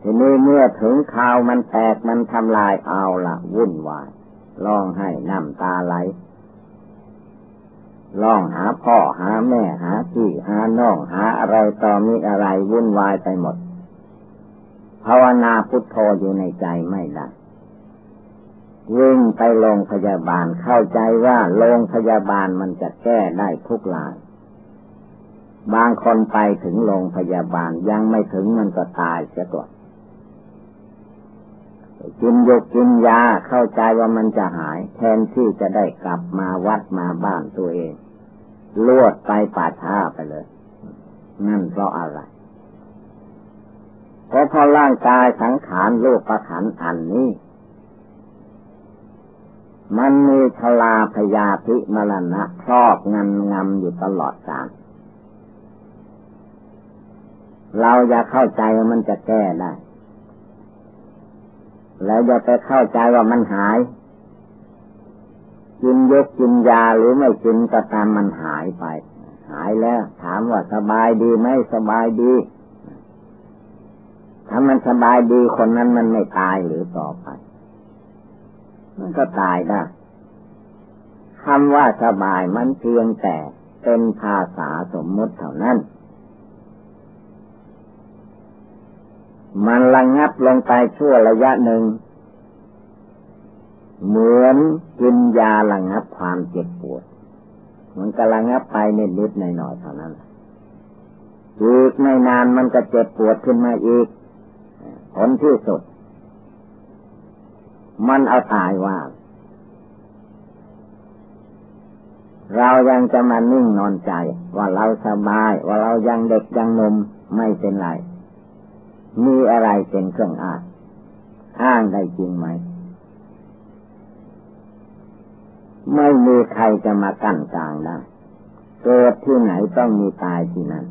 ทีนี้เมื่อถึงข่าวมันแตกมันทำลายเอาละวุ่นวายร้องให้น้ำตาไหลร้องหาพ่อหาแม่หาพี่หาน้องหาอะไรต่อมีอะไรวุ่นวายไปหมดภาวนาพุทโธอยู่ในใจไม่ได้ วิ่งไปโรงพยาบาลเข้าใจว่าโรงพยาบาลมันจะแก้ได้ทุกลาย บางคนไปถึงโรงพยาบาลยังไม่ถึงมันก็ตายเสียก่อนกินยกกินยาเข้าใจว่ามันจะหาย แทนที่จะได้กลับมาวัดมาบ้านตัวเองลวดไปป่าช้าไปเลย นั่นเพราะอะไรเพราะพอร่างกายสังขารโลกประขันอันนี้ มันมีทลาพยาธิมรณะครอบงำงำอยู่ตลอดกาลเราอย่าเข้าใจว่ามันจะแก้ได้ แล้วอย่าไปเข้าใจว่ามันหาย กินยกกินยาหรือไม่กินก็ตามมันหายไป หายแล้ว ถามว่าสบายดีไหมสบายดี ถ้ามันสบายดีคนนั้นมันไม่ตายหรือต่อไป มันก็ตายได้คำว่าสบายมันเพียงแต่เป็นภาษาสมมติเท่านั้น มันระงงับลงไปชั่วระยะหนึ่ง เหมือนกินยาระงงับความเจ็บปวด มันก็ระงงับไปนิดนิดหน่อยหน่อยเท่านั้นอีกไม่นานมันก็เจ็บปวดขึ้นมาอีกผลที่สุด มันเอาตายว่า เรายังจะมานิ่งนอนใจ ว่าเราสบาย ว่าเรายังเด็กยังนมไม่เป็นไร มีอะไรเป็นเครื่องอ้างอ้างได้จริงไหม ไม่มีใครจะมากั้นกลางได้เกิดที่ไหนต้องมีตายที่นั่น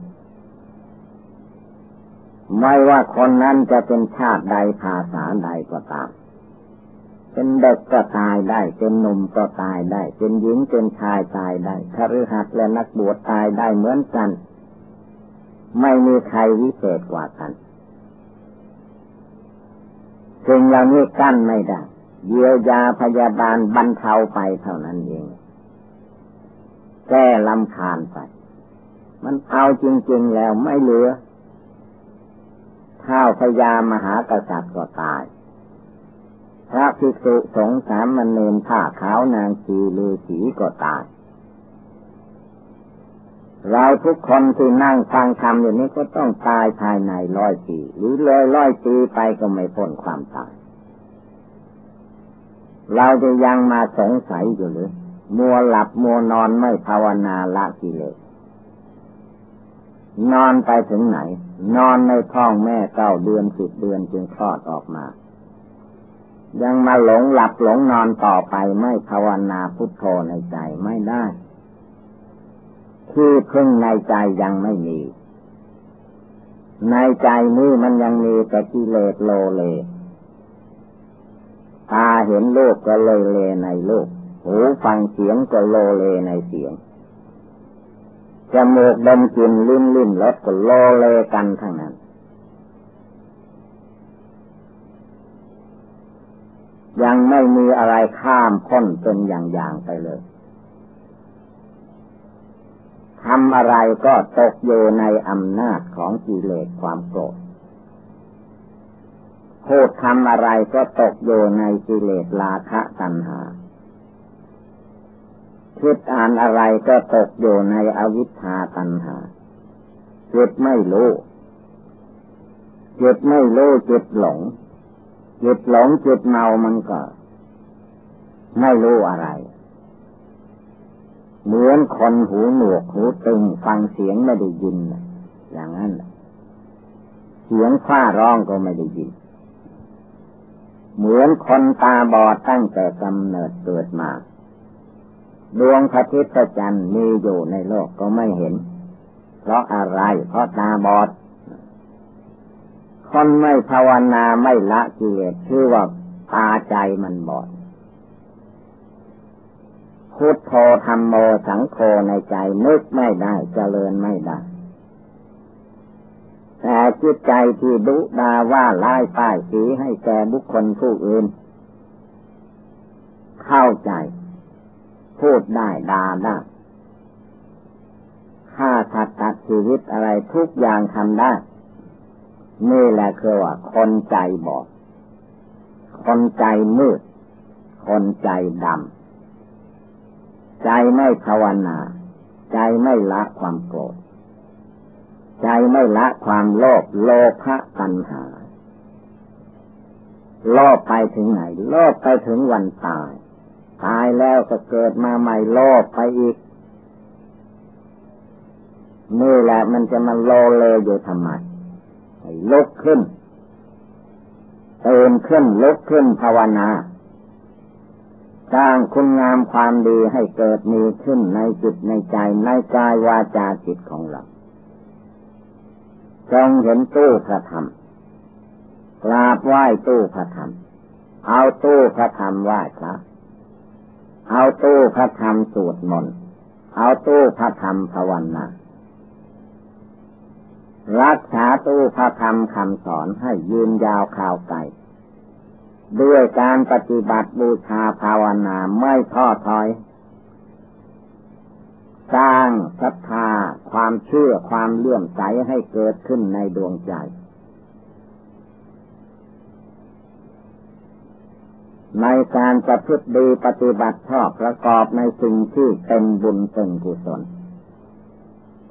ไม่ว่าคนนั้นจะเป็นชาติใดภาษาใดก็ตาม เป็นเด็กก็ตายได้ เป็นหนุ่มก็ตายได้ เป็นหญิงเป็นชายตายได้คฤหัสถ์และนักบวชตายได้เหมือนกัน ไม่มีใครวิเศษกว่ากันสิ่งเหล่านี้กั้นไม่ได้เยียวยาพยาบาลบรรเทาไปเท่านั้นเอง แก้ลำคาญไป มันเอาจริง ๆ แล้วไม่เหลือท้าพญามหากษัตริย์ก็ตาย พระภิกษุสงฆ์สามมเณรผ้าขาวนางชีลือสีก็ตายเราทุกคนที่นั่งฟังธรรมอยู่นี้ก็ต้องตายภายในร้อยปี หรือเลยร้อยปีไปก็ไม่พ้นความตาย เราจะยังมาสงสัยอยู่หรือ มัวหลับมัวนอนไม่ภาวนาละกิเลสนอนไปถึงไหน นอนในท้องแม่เก้าเดือนสิบเดือนจึงคลอดออกมา ยังมาหลงหลับหลงนอนต่อไปไม่ภาวนาพุทโธในใจไม่ได้ ที่พึ่งในใจยังไม่มี ในใจนี้มันยังมีแต่กิเลสโลเล ตาเห็นโลกก็โลเลในโลก หูฟังเสียงก็โลเลในเสียงจมูกดมกลิ่นลิ้นลิ้นรสก็โลเลกันทั้งนั้น ยังไม่มีอะไรข้ามพ้นเป็นอย่างๆไปเลยทำอะไรก็ตกอยู่ในอำนาจของกิเลสความโกรธพูดทำอะไรก็ตกอยู่ในกิเลสราคะตัณหา คิดอ่านอะไรก็ตกอยู่ในอวิชชาตัณหาจิตไม่รู้จิตไม่รู้จิตหลง จิตหลงจิตเมามันก็ ไม่รู้อะไร เหมือนคนหูหนวกหูตึงฟังเสียงไม่ได้ยินอย่างนั้นเสียงฟ้าร้องก็ไม่ได้ยิน เหมือนคนตาบอดตั้งแต่กำเนิดเกิดมา ดวงพระอาทิตย์จันทร์มีอยู่ในโลกก็ไม่เห็น เพราะอะไร เพราะตาบอด คนไม่ภาวนาไม่ละกิเลสชื่อว่าตาใจมันบอด พุทโธธรรมโมสังโฆในใจนึกไม่ได้เจริญไม่ได้ แต่จิตใจที่ดุดาว่าลายป้ายสีให้แก่บุคคลผู้อื่น เข้าใจ พูดได้ดาได้ฆ่าสัตว์ตัดชีวิตอะไรทุกอย่างทำได้ นี่แหละคือว่า คนใจบอด คนใจมืด คนใจดำ ใจไม่ภาวนา ใจไม่ละความโกรธ ใจไม่ละความโลภ โลภะตัณหา โลภไปถึงไหน โลภไปถึงวันตาย ตายแล้วก็เกิดมาใหม่โลภไปอีกนี่แหละมันจะมาโลเลอยู่ทำไม ลุกขึ้นเตือนขึ้นลุกขึ้นภาวนาสร้างคุณงามความดีให้เกิดมีขึ้นในจิตในใจในกายวาจาจิตของเราจงเห็นตู้พระธรรมกราบไหว้ตู้พระธรรม เอาตู้พระธรรมไหว้พระเอาตู้พระธรรมสวดมนต์เอาตู้พระธรรมภาวนา รักษาตู้พระธรรมคำสอนให้ยืนยาวข่าวไกลด้วยการปฏิบัติบูชาภาวนาไม่ท้อถอย สร้างศรัทธาความเชื่อความเลื่อมใสให้เกิดขึ้นในดวงใจ ในการจะพฤติดีปฏิบัติชอบประกอบในสิ่งที่เป็นบุญเป็นกุศล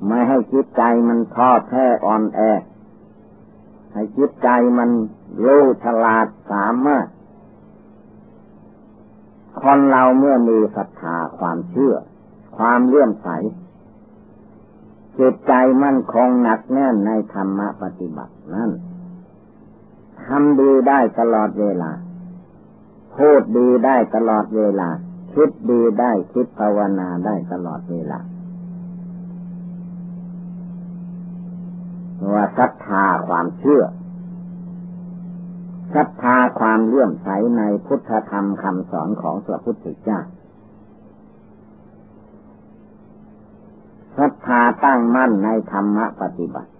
ไม่ให้จิตใจมันท้อแท้อ่อนแอ ให้จิตใจมันรู้ฉลาดสามารถ คนเราเมื่อมีศรัทธาความเชื่อ ความเลื่อมใสจิตใจมั่นคงหนักแน่นในธรรมปฏิบัตินั้นทำดีได้ตลอดเวลา พูดดีได้ตลอดเวลา คิดดีได้คิดภาวนาได้ตลอดเวลา ว่าศรัทธาความเชื่อศรัทธาความเลื่อมใสในพุทธธรรมคำสอนของพระพุทธเจ้าศรัทธาตั้งมั่นในธรรมะปฏิบัติ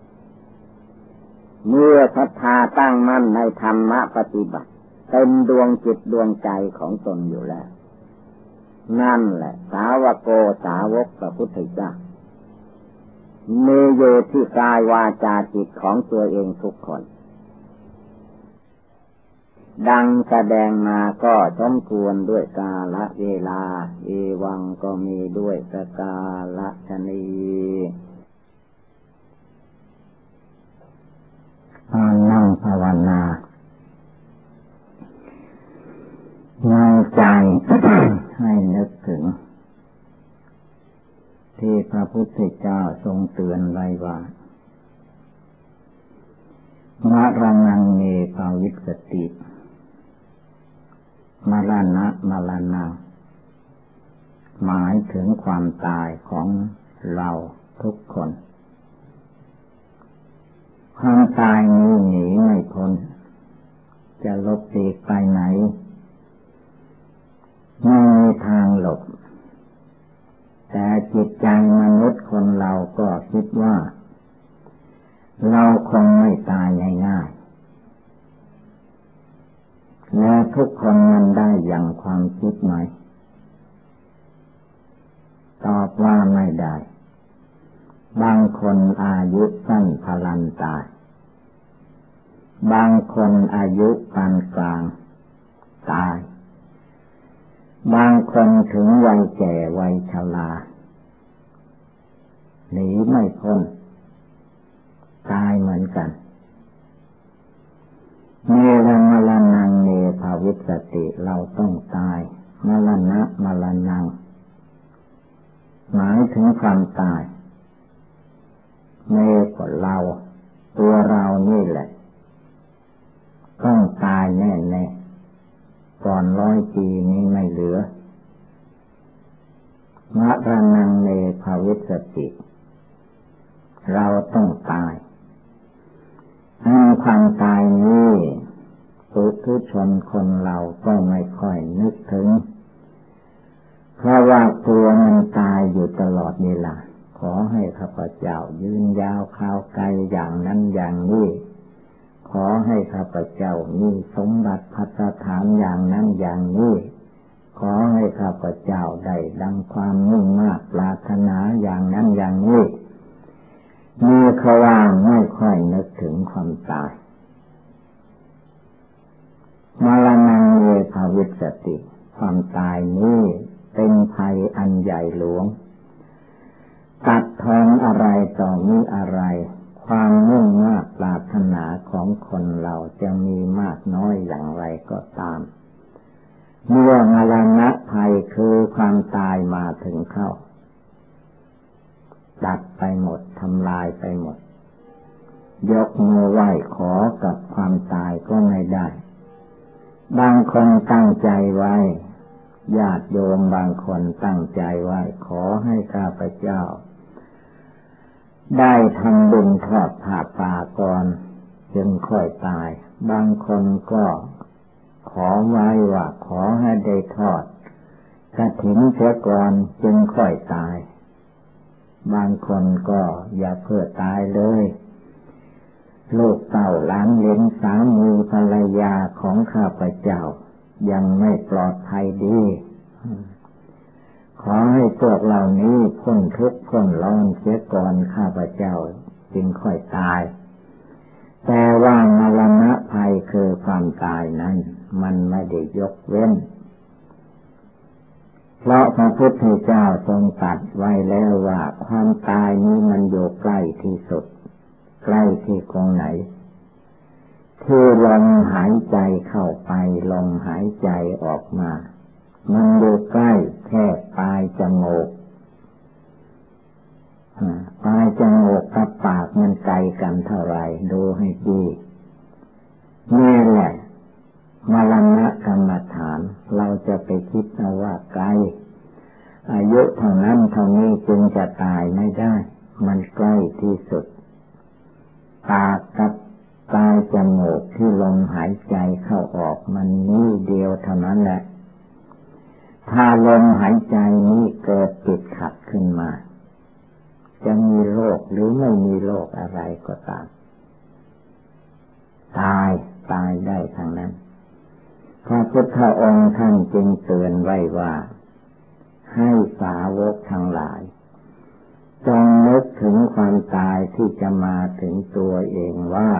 เมื่อศรัทธาตั้งมั่นในธรรมะปฏิบัติเป็นดวงจิตดวงใจของตนอยู่แล้ว นั่นแหละ สาวโกสาวกพระพุทธเจ้า มีอยู่ที่กายวาจาจิตของตัวเองทุกคน ดังแสดงมาก็สมควรด้วยกาละเวลา เอวังก็มีด้วยสกาละชนีการนั่งภาวนาในใจให้นึกถึง ที่พระพุทธเจ้าทรงเตือนไว้ว่ามรณงเมภาวิสติมาลานะมาลานาหมายถึงความตายของเราทุกคน ความตายนี้หนีไม่พ้น จะลบตีไปไหน ไม่มีทางหลบ แต่จิตใจมนุษย์คนเราก็คิดว่า เราคงไม่ตายง่ายๆและทุกคนมันได้อย่างความคิดไหม ตอบว่าไม่ได้ บางคนอายุสั้นพลันตาย บางคนอายุปานกลางตาย บางคนถึงวัยแก่วัยชราหนีไม่พ้นตายเหมือนกันเมรมรนังเนภาวิสติเราต้องตายมรณะมรณัง หมายถึงความตาย เมก็เรา ตัวเรานี่แหละ ต้องตายแน่แน่ ก่อนร้อยปีนี้ไม่เหลือมะรณังเนภาวิสติ เราต้องตายอันความตายนี้ปุถุชนคนเราก็ไม่ค่อยนึกถึง เพราะว่าตัวมันตายอยู่ตลอดเวลาขอให้ข้าพเจ้ายืนยาวข้าวไกลอย่างนั้นอย่างนี้ ขอให้ข้าพเจ้ามีสมบัติพัฒฐานอย่างนั้นอย่างนี้ ขอให้ข้าพเจ้าได้ดังความมุ่งมากปรารถนาอย่างนั้นอย่างนี้มีขว่างไม่ค่อยนึกถึงความตายมรณงเวภาวิสติ ความตายนี้เป็นภัยอันใหญ่หลวงตัดทอนอะไรต่อมีอะไร ความมุ่งมากปรารถนาของคนเราจะมีมากน้อยอย่างไรก็ตาม เมื่อมรณะภัยคือความตายมาถึงเข้าดับไปหมดทำลายไปหมด ยกมือไหว้ขอกับความตายก็ไม่ได้ บางคนตั้งใจไว้ญาติโยมบางคนตั้งใจไว้ขอให้ข้าพเจ้า ได้ทำบุญทอดผ่าป่าก่อนจึงค่อยตาย บางคนก็ขอไว้ว่าขอให้ได้ทอดกระถิ่นเสียก่อนจึงค่อยตาย บางคนก็อย่าเพื่อตายเลยลูกเต่าล้านเลนสามีภรรยาของข้าพเจ้า ยังไม่ปลอดภัยดี อให้พวกเหล่านี้พ้นทุกข์พ้นร้อนเสียก่อนข้าพเจ้าจึงค่อยตาย แต่ว่ามรณะภัยคือความตายนั้น มันไม่ได้ยกเว้น เพราะพระพุทธเจ้าทรงตัดไว้แล้วว่าความตายนี้มันอยู่ใกล้ที่สุด ใกล้ที่ตรงไหนที่ลมหายใจเข้าไปลมหายใจออกมา มันอยู่ใกล้แค่ปลายจมูกปลายจมูกกับปากมันไกลกันเท่าไรดูให้ดีนี่แหละมรณะกรรมฐาน เราจะไปคิดเอาว่าไกล อายุเท่านั้นเท่านี้จึงจะตายไม่ได้ มันใกล้ที่สุด ปากกับตายจมูกที่ลมหายใจเข้าออกมันนี่เดียวเท่านั้นแหละ ถ้าลมหายใจนี้เกิดติดขัดขึ้นมา จะมีโรคหรือไม่มีโรคอะไรก็ตาม ตายตายได้ทางนั้น พระพุทธองค์ท่านจึงเตือนไว้ว่า ให้สาวกทั้งหลาย จงนึกถึงความตายที่จะมาถึงตัวเองว่า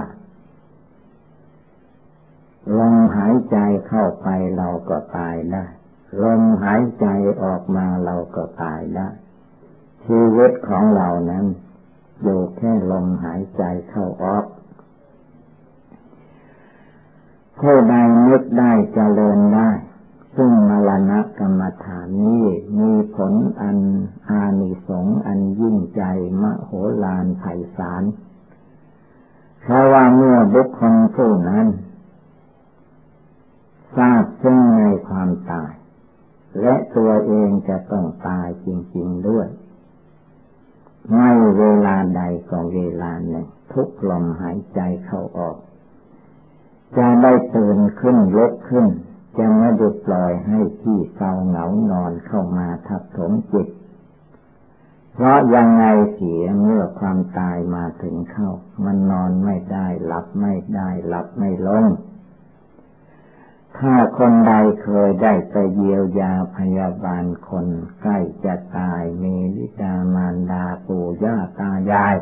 ลมหายใจเข้าไปเราก็ตายได้ ลมหายใจออกมาเราก็ตายได้ชีวิตของเรานั้น อยู่แค่ลมหายใจเข้าออกผู้ใดนึกได้เจริญได้ ซึ่งมรณะกรรมฐานนี้มีผลอันอานิสงส์อันยิ่งใจมโหฬารไพศาลเพราะว่าเมื่อบุคคลผู้นั้นทราบซึ่งในความตาย และตัวเองจะต้องตายจริง ๆด้วย ไม่เวลาใดก็เวลาหนึ่งทุกลมหายใจเข้าออก จะได้ตื่นขึ้นลุกขึ้น จะไม่ดูปล่อยให้ที่เศร้าเหงานอนเข้ามาทับถมจิต เพราะยังไงเสียเมื่อความตายมาถึงเข้า มันนอนไม่ได้หลับไม่ได้หลับไม่ลง ถ้าคนใดเคยได้ไปเยียวยาพยาบาลคนใกล้จะตายมีวิจามารดาปู่ย่าตายาย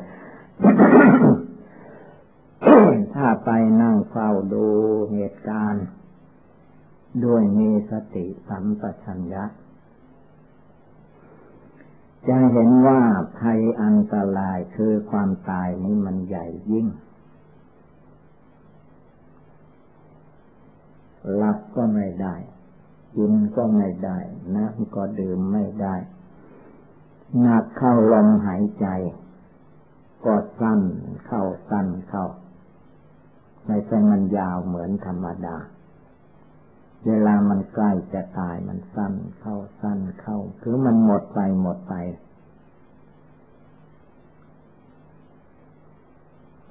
ถ้าไปนั่งเฝ้าดูเหตุการณ์ ด้วยมีสติสัมปชัญญะ จะเห็นว่าภัยอันตรายคือความตายนี้มันใหญ่ยิ่ง หลับก็ไม่ได้ กินก็ไม่ได้น้ำก็ดื่มไม่ได้หนักเข้าลมหายใจก็สั้นเข้าสั้นเข้าไม่ใช่มันยาวเหมือนธรรมดา เวลามันใกล้จะตายมันสั้นเข้าสั้นเข้า คือมันหมดไปหมดไป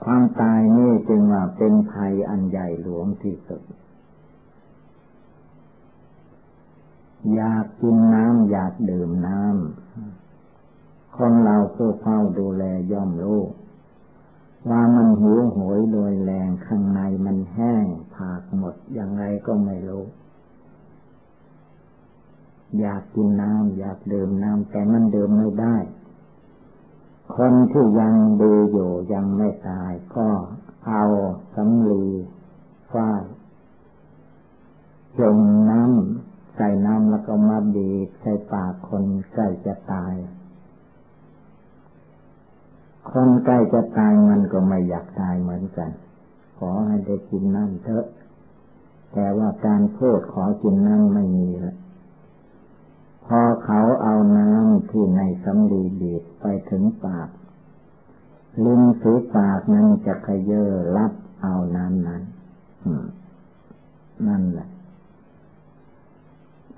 ความตายนี่จึงว่าเป็นภัยอันใหญ่หลวงที่สุด อยากกินน้ำอยากดื่มน้ำคนเราผู้เฝ้าดูแลย่อมรู้ว่ามันหิวโหยโดยแรงข้างในมันแห้งผากหมดย่างไรก็ไม่รู้ อยากกินน้ำอยากดื่มน้ำแต่มันดื่มไม่ได้ คนที่ยังดูอยู่ยังไม่ตายก็เอาสำลีฝ้ายจมน้ำ ใส่น้ำแล้วก็มาบีบใส่ปากคนใกล้จะตาย คนใกล้จะตายมันก็ไม่อยากตายเหมือนกัน ขอให้ได้กินน้ำเถอะ แต่ว่าการพูดขอกินน้ำไม่มีละพอเขาเอาน้ำที่ในสำลีบีบไปถึงปากลิ้นฝีปากนั้นจะขยเยอรับเอาน้ำนั้นนั่นแหละ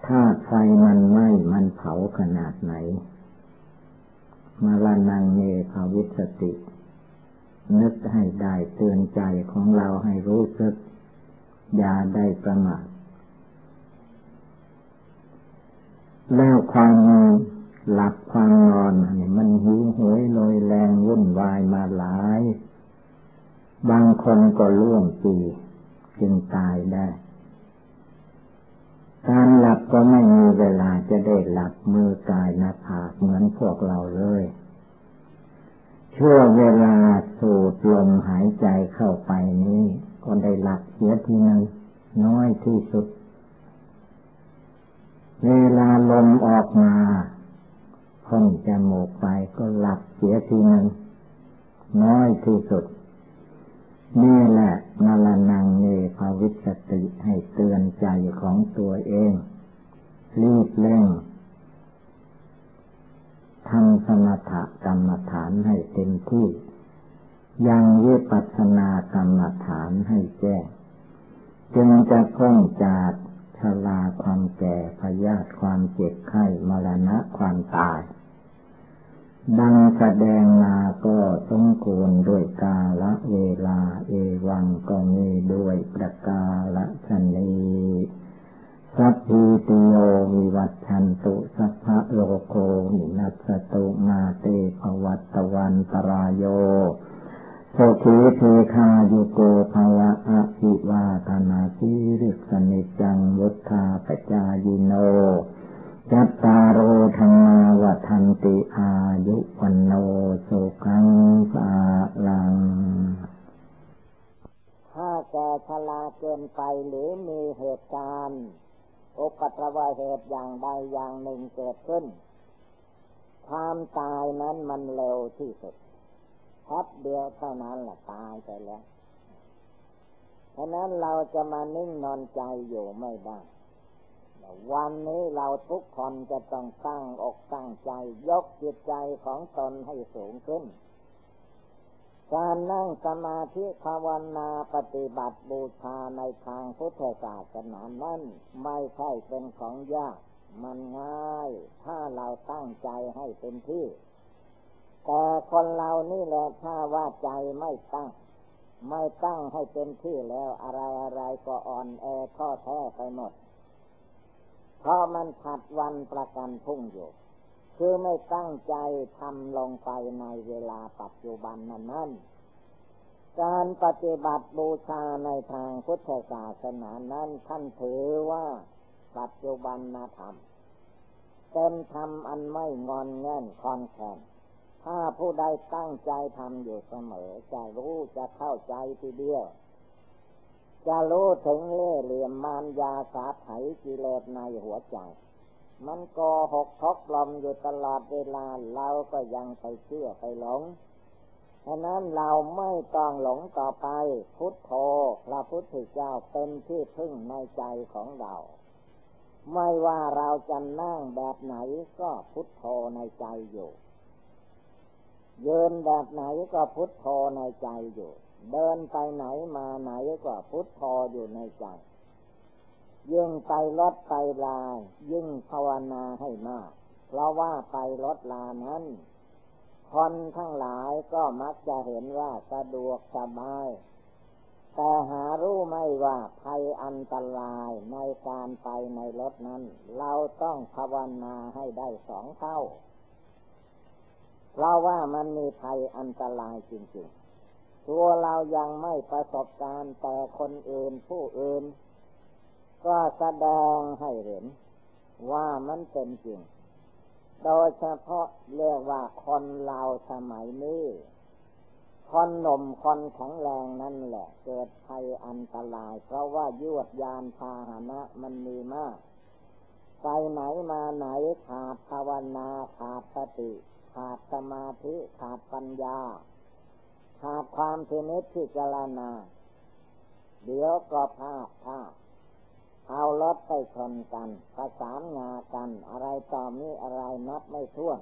ถ้าไฟมันไหม้มันเผาขนาดไหน มาลานังเมภาวิสติ นึกให้ได้เตือนใจของเราให้รู้สึก อย่าได้ประมาทแล้วความหลับความนอนนี่มันหิวโหยลอยแรงวุ่นวายมาหลาย บางคนก็ล่วงปีจึงตายได้ ก็ไม่มีเวลาจะได้หลับมือกายนาผากเหมือนพวกเราเลยช่วงเวลาสูดลมหายใจเข้าไปนี้ ก็ได้หลับเสียทีหนึ่งน้อยที่สุด เวลาลมออกมาพ้นจมูกไปก็หลับเสียทีหนึ่งน้อยที่สุด นี่แหละมาลนังเนภาวิสติให้เตือนใจของตัวเอง รีบเร่งทำสมถกรรมฐานให้เต็มที่ ยังวิปัสสนากรรมฐานให้แจ้งจึงจะพ้นจากชราความแก่พยาธิความเจ็บไข้มรณะความตาย ดังแสดงมาก็สมควรด้วยกาละเวลาเอวังก็มีด้วยประกาละชนี สัพพิติโยวิวัตชันตุสัพพะโลโกมินัสตุมาเตภวัตวันตรายโยโสขีเทคายุโกภวะอภิวาธนาสิริสนิจังวุธาปจายโนจัตตารโอธรรมาวันติอายุวันโนสุขังสาลัง ถ้าแกชลาเกินไปหรือมีเหตุการณ์ โอุปัตวเหตุอย่างใดอย่างหนึ่งเกิดขึ้น ความตายนั้นมันเร็วที่สุดแป๊บเดียวเท่านั้นแหละตายไปแล้วฉะนั้นเราจะมานิ่งนอนใจอยู่ไม่ได้วันนี้เราทุกคนจะต้องตั้งอกตั้งใจ ยกจิตใจของตนให้สูงขึ้น การนั่งสมาธิภาวนาปฏิบัติบูชาในทางพุทธศาสนานั้นไม่ใช่เป็นของยาก มันง่าย ถ้าเราตั้งใจให้เป็นที่ แต่คนเรานี่แหละถ้าว่าใจไม่ตั้ง ไม่ตั้งให้เป็นที่แล้วอะไรอะไรก็อ่อนแอท้อแท้ไปหมดเพราะมันผัดวันประกันพุ่งอยู่ คือไม่ตั้งใจทำลงไปในเวลาปัจจุบันนั้นนั้นการปฏิบัติบูชาในทางพุทธศาสนานั้นท่านถือว่าปัจจุบันนาธรรมเป็นธรรมอันไม่งอนแง่นคอนแคนถ้าผู้ใดตั้งใจทำอยู่เสมอ จะรู้จะเข้าใจทีเดียว จะรู้ถึงเล่เหลี่ยมมารยาสาไถกิเลสในหัวใจ มันโกหกทกลมอยู่ตลอดเวลาเราก็ยังไปเชื่อไปหลงฉะนั้นเราไม่ต้องหลงต่อไป พุทโธพระพุทธเจ้าเป็นที่พึ่งในใจของเรา ไม่ว่าเราจะนั่งแบบไหนก็พุทโธในใจอยู่เยืนแบบไหนก็พุทโธในใจอยู่ เดินไปไหนมาไหนก็พุทโธอยู่ในใจ ยิ่งไปรถไปลา ยิ่งภาวนาให้มาก เพราะว่าไปรถลานั้น คนทั้งหลายก็มักจะเห็นว่าสะดวกสบาย แต่หารู้ไม่ว่าภัยอันตรายในการไปในรถนั้น เราต้องภาวนาให้ได้สองเท่า เพราะว่ามันมีภัยอันตรายจริงๆ ตัวเรายังไม่ประสบการณ์แต่คนอื่นผู้อื่น ก็แสดงให้เห็นว่ามันเป็นจริง โดยเฉพาะเรียกว่าคนเราสมัยนี้ คนหนุ่มคนแข็งแรงนั่นแหละ เกิดภัยอันตราย เพราะว่ายวดยานพาหนะมันมีมาก ไปไหนมาไหนขาดภาวนาขาดสติ ขาดสมาธิขาดปัญญา ขาดความเทนิสที่จารณา เดี๋ยวก็พลาดพลาด เอารถไปชนกัน ประสานงากัน อะไรต่อมีอะไรนับไม่ถ้วน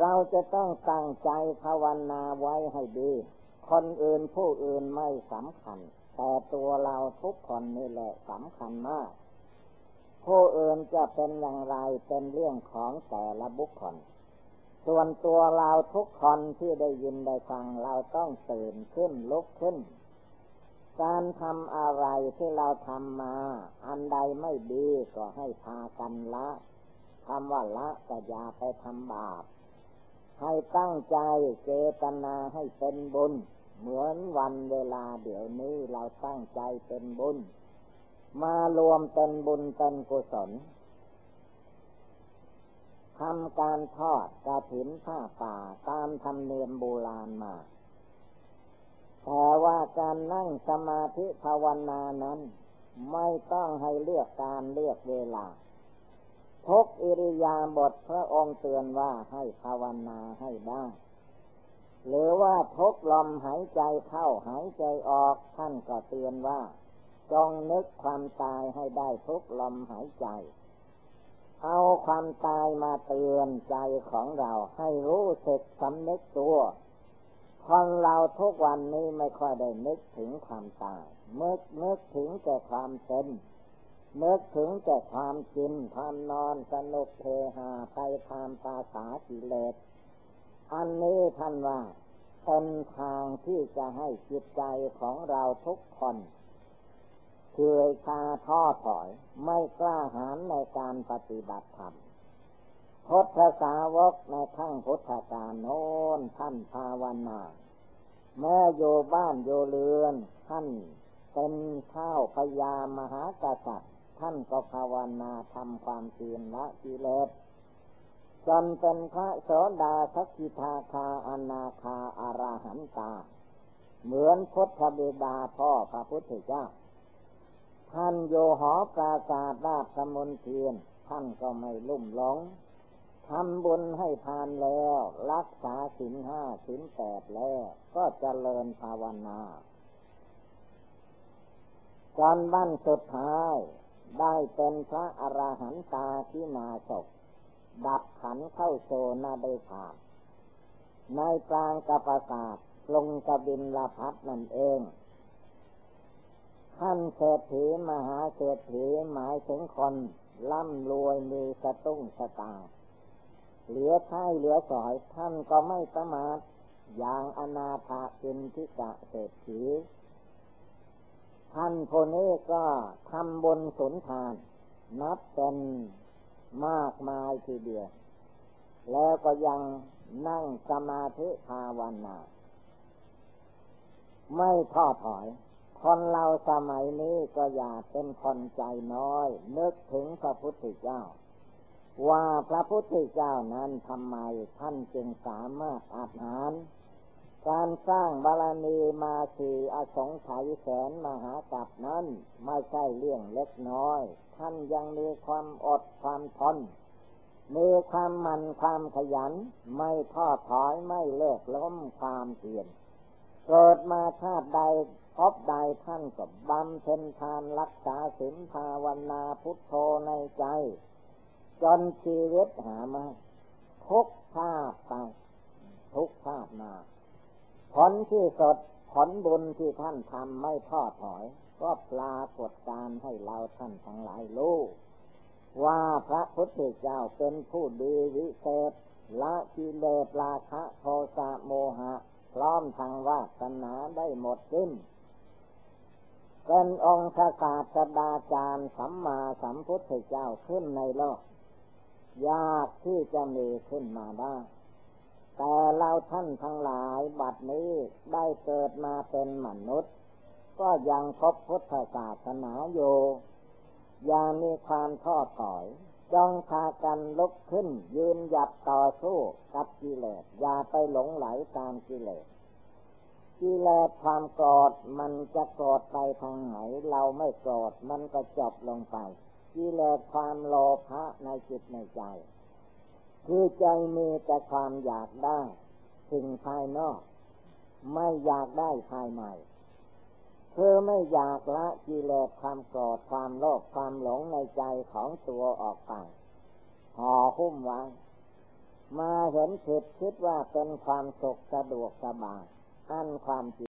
เราจะต้องตั้งใจภาวนาไว้ให้ดี คนอื่นผู้อื่นไม่สำคัญ แต่ตัวเราทุกคนนี่แหละสำคัญมาก ผู้อื่นจะเป็นอย่างไรเป็นเรื่องของแต่ละบุคคล ส่วนตัวเราทุกคนที่ได้ยินได้ฟังเราต้องตื่นขึ้นลุกขึ้น การทำอะไรที่เราทำมา อันใดไม่ดีก็ให้พากันละคำว่าละก็อย่าไปทำบาป ให้ตั้งใจเจตนาให้เป็นบุญ เหมือนวันเวลาเดี๋ยวนี้เราตั้งใจเป็นบุญ มารวมเป็นบุญเป็นกุศลทำการทอดกระถินผ้าป่าตามธรรมเนียมโบราณมา แต่ว่าการนั่งสมาธิภาวนานั้น ไม่ต้องให้เลือกการเลือกเวลาทุกอิริยาบถพระองค์เตือนว่าให้ภาวนาให้ได้ หรือว่าทุกลมหายใจเข้าหายใจออกท่านก็เตือนว่า จงนึกความตายให้ได้ทุกลมหายใจ เอาความตายมาเตือนใจของเราให้รู้สึกสำนึกตัว คนเราทุกวันนี้ไม่ค่อยได้นึกถึงความตายนึกนึกถึงแต่ความเป็นนึกถึงแต่ความกินความนอนสนุกเทหาไปตามภาษากิเลสอันนี้ท่านว่าเป็นทางที่จะให้จิตใจของเราทุกคนเคยคาท้อถอย ไม่กล้าหาญในการปฏิบัติธรรม พุทธสาวกในขั้งพุทธกาลโน้นท่านภาวนาแม้โยบ้านโยเรือน ท่านเป็นข้าวพยามหากษัตริย์ ท่านก็ภาวนาทำความเพียรละกิเลสจนเป็นพระโสดาสกิทาคาอนาคาอารหันตา เหมือนพุทธบิดาพ่อพระพุทธเจ้า ท่านโยหอปราศาสราชมนเทียน ท่านก็ไม่ลุ่มหลง ทำบุญให้ทานแล้ว รักษาสินห้าสินแปดแล้ว ก็เจริญภาวนาจนบั้นสุดท้าย ได้เป็นพระอรหันตาที่นาศกดับขันเข้าโซนาได้ผ่านในกลางกปศาสตร์ลงกบินลพัฒนั่นเองท่านเศรษฐีมหาเศรษฐีหมายถึงคน ร่ำรวยมีสตุ้งสตาง เหลือใช้เหลือสอยท่านก็ไม่ประมาทอย่างอนาถาเป็นทิกะเศรษฐีท่านคนนี้ก็ทำบนสนทาน นับเป็นมากมายทีเดียว แล้วก็ยังนั่งสมาธิภาวนา ไม่ท้อถอย คนเราสมัยนี้ก็อยากเป็นคนใจน้อย นึกถึงพระพุทธเจ้า ว่าพระพุทธเจ้านั้นทำไมท่านจึงสามารถอาหาร การสร้างบารมีมาสี่อสงไขยแสนมหากับนั้น ไม่ใช่เรื่องเล็กน้อย ท่านยังมีความอดความทนมีความมันความขยัน ไม่ท้อถอยไม่เลิกล้มความเพียรเกิดมาชาติใดพบใดท่านก็บำเพ็ญทานรักษาศีลภาวนาพุทโธในใจ จนชีวิตหามาทุกชาติไป ทุกชาติมาผลที่สดผลบุญที่ท่านทำไม่ท้อถอย ก็ปรากฏการให้เราท่านทั้งหลายรู้ว่าพระพุทธเจ้าเป็นผู้ดีวิเศษละกิเลสราคะโทสะโมหะ พร้อมทางวาสนาได้หมดสิ้น เป็นองค์ศาสดาจารย์สัมมาสัมพุทธเจ้าขึ้นในโลก ยากที่จะมีขึ้นมาได้ แต่เราท่านทั้งหลายบัดนี้ได้เกิดมาเป็นมนุษย์ ก็ยังพบพุทธศาสนาอยู่ยังมีความท้อถอยจองพากันลุกขึ้น ยืนหยัดต่อสู้กับกิเลสอย่าไปหลงไหลตามกิเลสกิเลสความโกรธมันจะโกรธไปทางไหน เราไม่โกรธมันก็จบลงไป กิเลสความโลภะในจิตในใจ คือใจมีแต่ความอยากได้สิ่งภายนอก ไม่อยากได้ภายในคือไม่อยากละกิเลสความโกรธความโลภความหลงในใจของตัวออกไปห่อหุ้มไว้ มาเห็นผิดคิดว่าเป็นความสุขสะดวกสบายอันความจริง